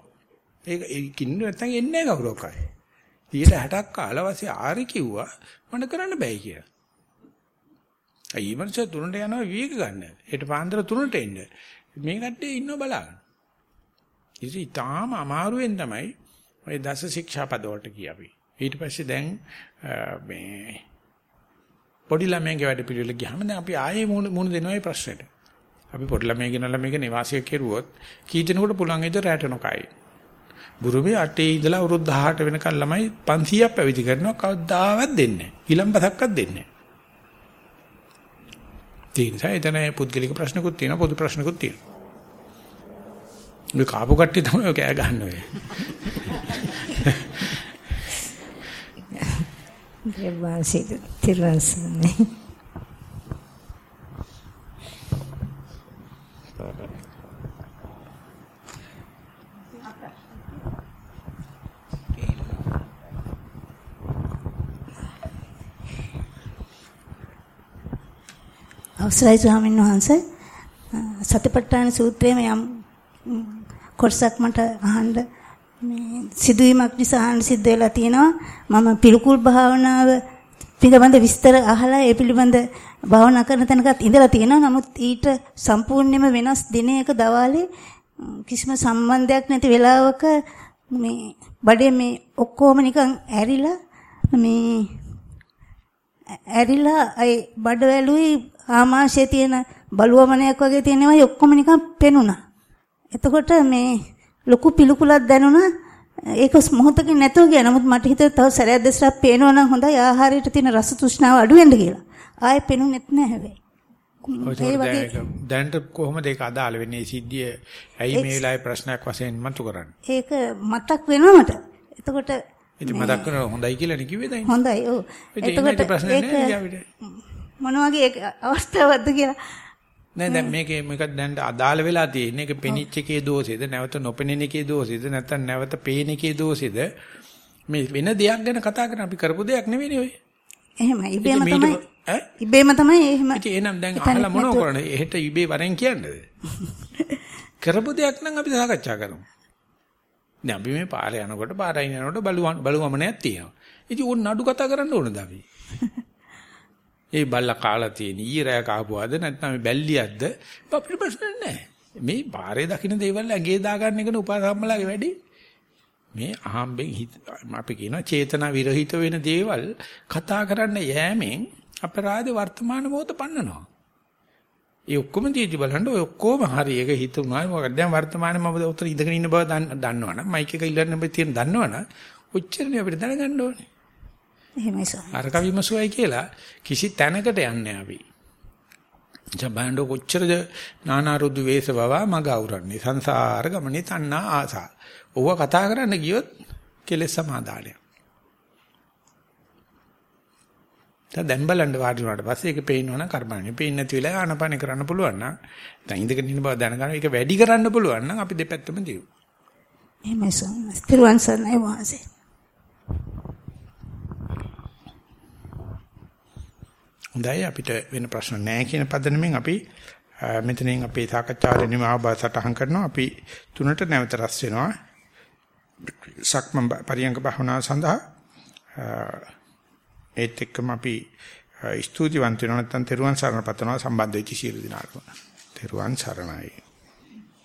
A: ඒක කින්න නැත්නම් එන්නේ නැහැ කවුරක්වත්. 60ක් කාලා වාසිය ආරි කිව්වා මට කරන්න බෑ කියලා. අයි මනස තුනට යනවා විවේක ගන්න. හෙට පාන්දර තුනට එන්න. මේ කට්ටිය ඉන්නව බලන්න. ඉතින් ඊටාම අමාරුවෙන් තමයි ওই දස ශික්ෂා පද වලට කියවි. ඊට පස්සේ දැන් මේ පොඩි ළමයින්ගේ වැඩ පිළිවෙල ගියාම දැන් අපි ආයේ මුණ දෙනවා මේ ප්‍රශ්නෙට. අපි පොඩි ළමයි ගෙනල්ලා මේක නිවාසය කෙරුවොත් කී දෙනෙකුට පුළුවන් ඒද රැට නොකයි. බුරුමේ අටේ ඉඳලා අවුරුදු 18 වෙනකන් ළමයි 500ක් පැවිදි කරනවා කවදාවත් දෙන්නේ නැහැ. ඊළම්පතක්වත් දෙන්නේ නැහැ. ඒ නිසා එතන පුද්ගලික ප්‍රශ්නකුත් තියෙනවා පොදු ප්‍රශ්නකුත් තියෙනවා. මේ කාපු කට්ටිය තමයි ඔය කෑ ගන්න ඔය.
F: දේවාසිත තිරසනේ.
G: අවසරයි ස්වාමීන් වහන්සේ සතිපට්ඨාන සූත්‍රයේ යම් කොටසක් මට අහන්න මේ සිදුවීමක් නිසා අහන්න සිද්ධ වෙලා තියෙනවා. මම පිළිකුල් භාවනාව පිළිබඳ විස්තර අහලා ඒ පිළිබඳ භාවනා කරන තැනකත් ඉඳලා තියෙනවා. නමුත් ඊට සම්පූර්ණයෙන්ම වෙනස් දිනයක දවාලේ කිසිම සම්බන්ධයක් නැති වෙලාවක මේ බඩේ මේ ඔක්කොම නිකන් ඇරිලා මේ ඇරිලා ඒ බඩ වැලුයි ආමාශයේ තියෙන බලුවමනයක් වගේ තියෙන ඒවා ඔක්කොම නිකන් පෙනුණා. එතකොට මේ ලොකු පිළිකුලක් දැනුණා. ඒක මොහොතකින් නැතුව ගියා. නමුත් මට හිතුවා තව සැරයක් දෙසරක් පේනවා නම් හොඳයි ආහාරයට තියෙන රස තෘෂ්ණාව අඩු වෙන්න කියලා. ආයෙ පෙනුනෙත් නැහැ හැබැයි.
A: දැනට කොහොමද ඒක අදාළ වෙන්නේ සිද්ධිය ඇයි මේ වෙලාවේ ප්‍රශ්නයක් වශයෙන් මතු කරන්නේ
G: ඒක මතක් වෙනවා මට එතකොට
A: ඉතින් මතක් කරනවා හොඳයි කියලා නේ කිව්වේ දැන්.
G: හොඳයි. ඔව්.
A: එතකොට අපිට.
G: මොන වගේ අවස්ථාවක්ද කියලා
A: නෑ දැන් මේකේ මේක දැන් අදාළ වෙලා තියෙන්නේ ඒක පෙනිච්ච එකේ දෝෂෙද නැවත නොපෙනෙන එකේ දෝෂෙද නැත්නම් නැවත පේන එකේ දෝෂෙද මේ වෙන දෙයක් ගැන කතා කරන අපි කරපු දෙයක් නෙවෙයි ඔය.
G: එහෙමයි. ඉබේම තමයි. ඉබේම තමයි එහෙම.
A: ඉතින් එහෙනම් දැන් අහලා මොනව කරන්නේ? එහෙට ඉබේ වරෙන් කියන්නේද? කරපු දෙයක් නම් අපි සාකච්ඡා කරමු. දැන් අපි මේ පාරේ යනකොට පාරයි යනකොට බලු බලුවමනයක් තියෙනවා. ඉතින් ඕන නඩු කතා කරන්න ඕනද අපි? ඒ බල්ලා කාලා තියෙන ඊයේ රෑ කාපුවාද නැත්නම් මේ බැල්ලියක්ද? අපිට ප්‍රශ්න නැහැ. මේ පාරේ දකින්න දේවල් ඇගේ දාගන්න එකනේ උපාසම්මලාගේ වැඩි. මේ අහම්බෙන් හිත අපි කියනවා චේතනා විරහිත වෙන දේවල් කතා කරන්න යෑමෙන් අපරාධ වර්තමාන මොහොත පන්නනවා. ඒ ඔක්කොම දීටි බලන්න ඔය ඔක්කොම හරි ඒක හිතුණා මොකද දැන් වර්තමානයේ මම උතර ඉඳගෙන ඉන්න බව දන්න- දන්නවනම් මයික් එක ඉල්ලන්න බෑ තියෙන දන්නවනම් ඔච්චරනේ අපිට දැනගන්න ඕනේ.
G: එහෙමයි සර්.
A: අරක විමසුවයි කියලා කිසි තැනකට යන්නේ අපි. ජබන්ඩ කොච්චරද නානාරුදු වේස බවා මග අවරන්නේ සංසාර ගමනේ තණ්හා ආසා. ඕව කතා කරන්න ගියොත් කෙලෙස් සමාදානය. දැන් බලන්න වාඩි වුණාට පස්සේ ඒක පේනවනම් කර්මන්නේ. පේන්නේ නැති වෙලාව ආනපාන කරන්න පුළුවන් නම් දැන් ඉඳගෙන ඉන්න බව දැනගන්න ඒක වැඩි කරන්න පුළුවන් නම් අපි දෙපැත්තම දියු.
G: එහෙමයි සර්. ස්තිරුවන් සරණයි වාසේ.
A: හොඳයි අපිට වෙන ප්‍රශ්න නැහැ කියන පදනමෙන් අපි අ, මෙතනින් අපේ සාකච්ඡාවේ නිමාව බව සටහන් කරනවා. අපි තුනට නැවත රැස් වෙනවා. සක්මන් බ- පරියංග භාවනාව සඳහා අ, ඒත් එක්කම අපි අ, ස්තුතිවන්ත වෙනවා නැත්නම් තෙරුවන් සරණ පතනවා සම්බන්ධ වෙච්ච සියලු දිනාටම. තෙරුවන් සරණයි.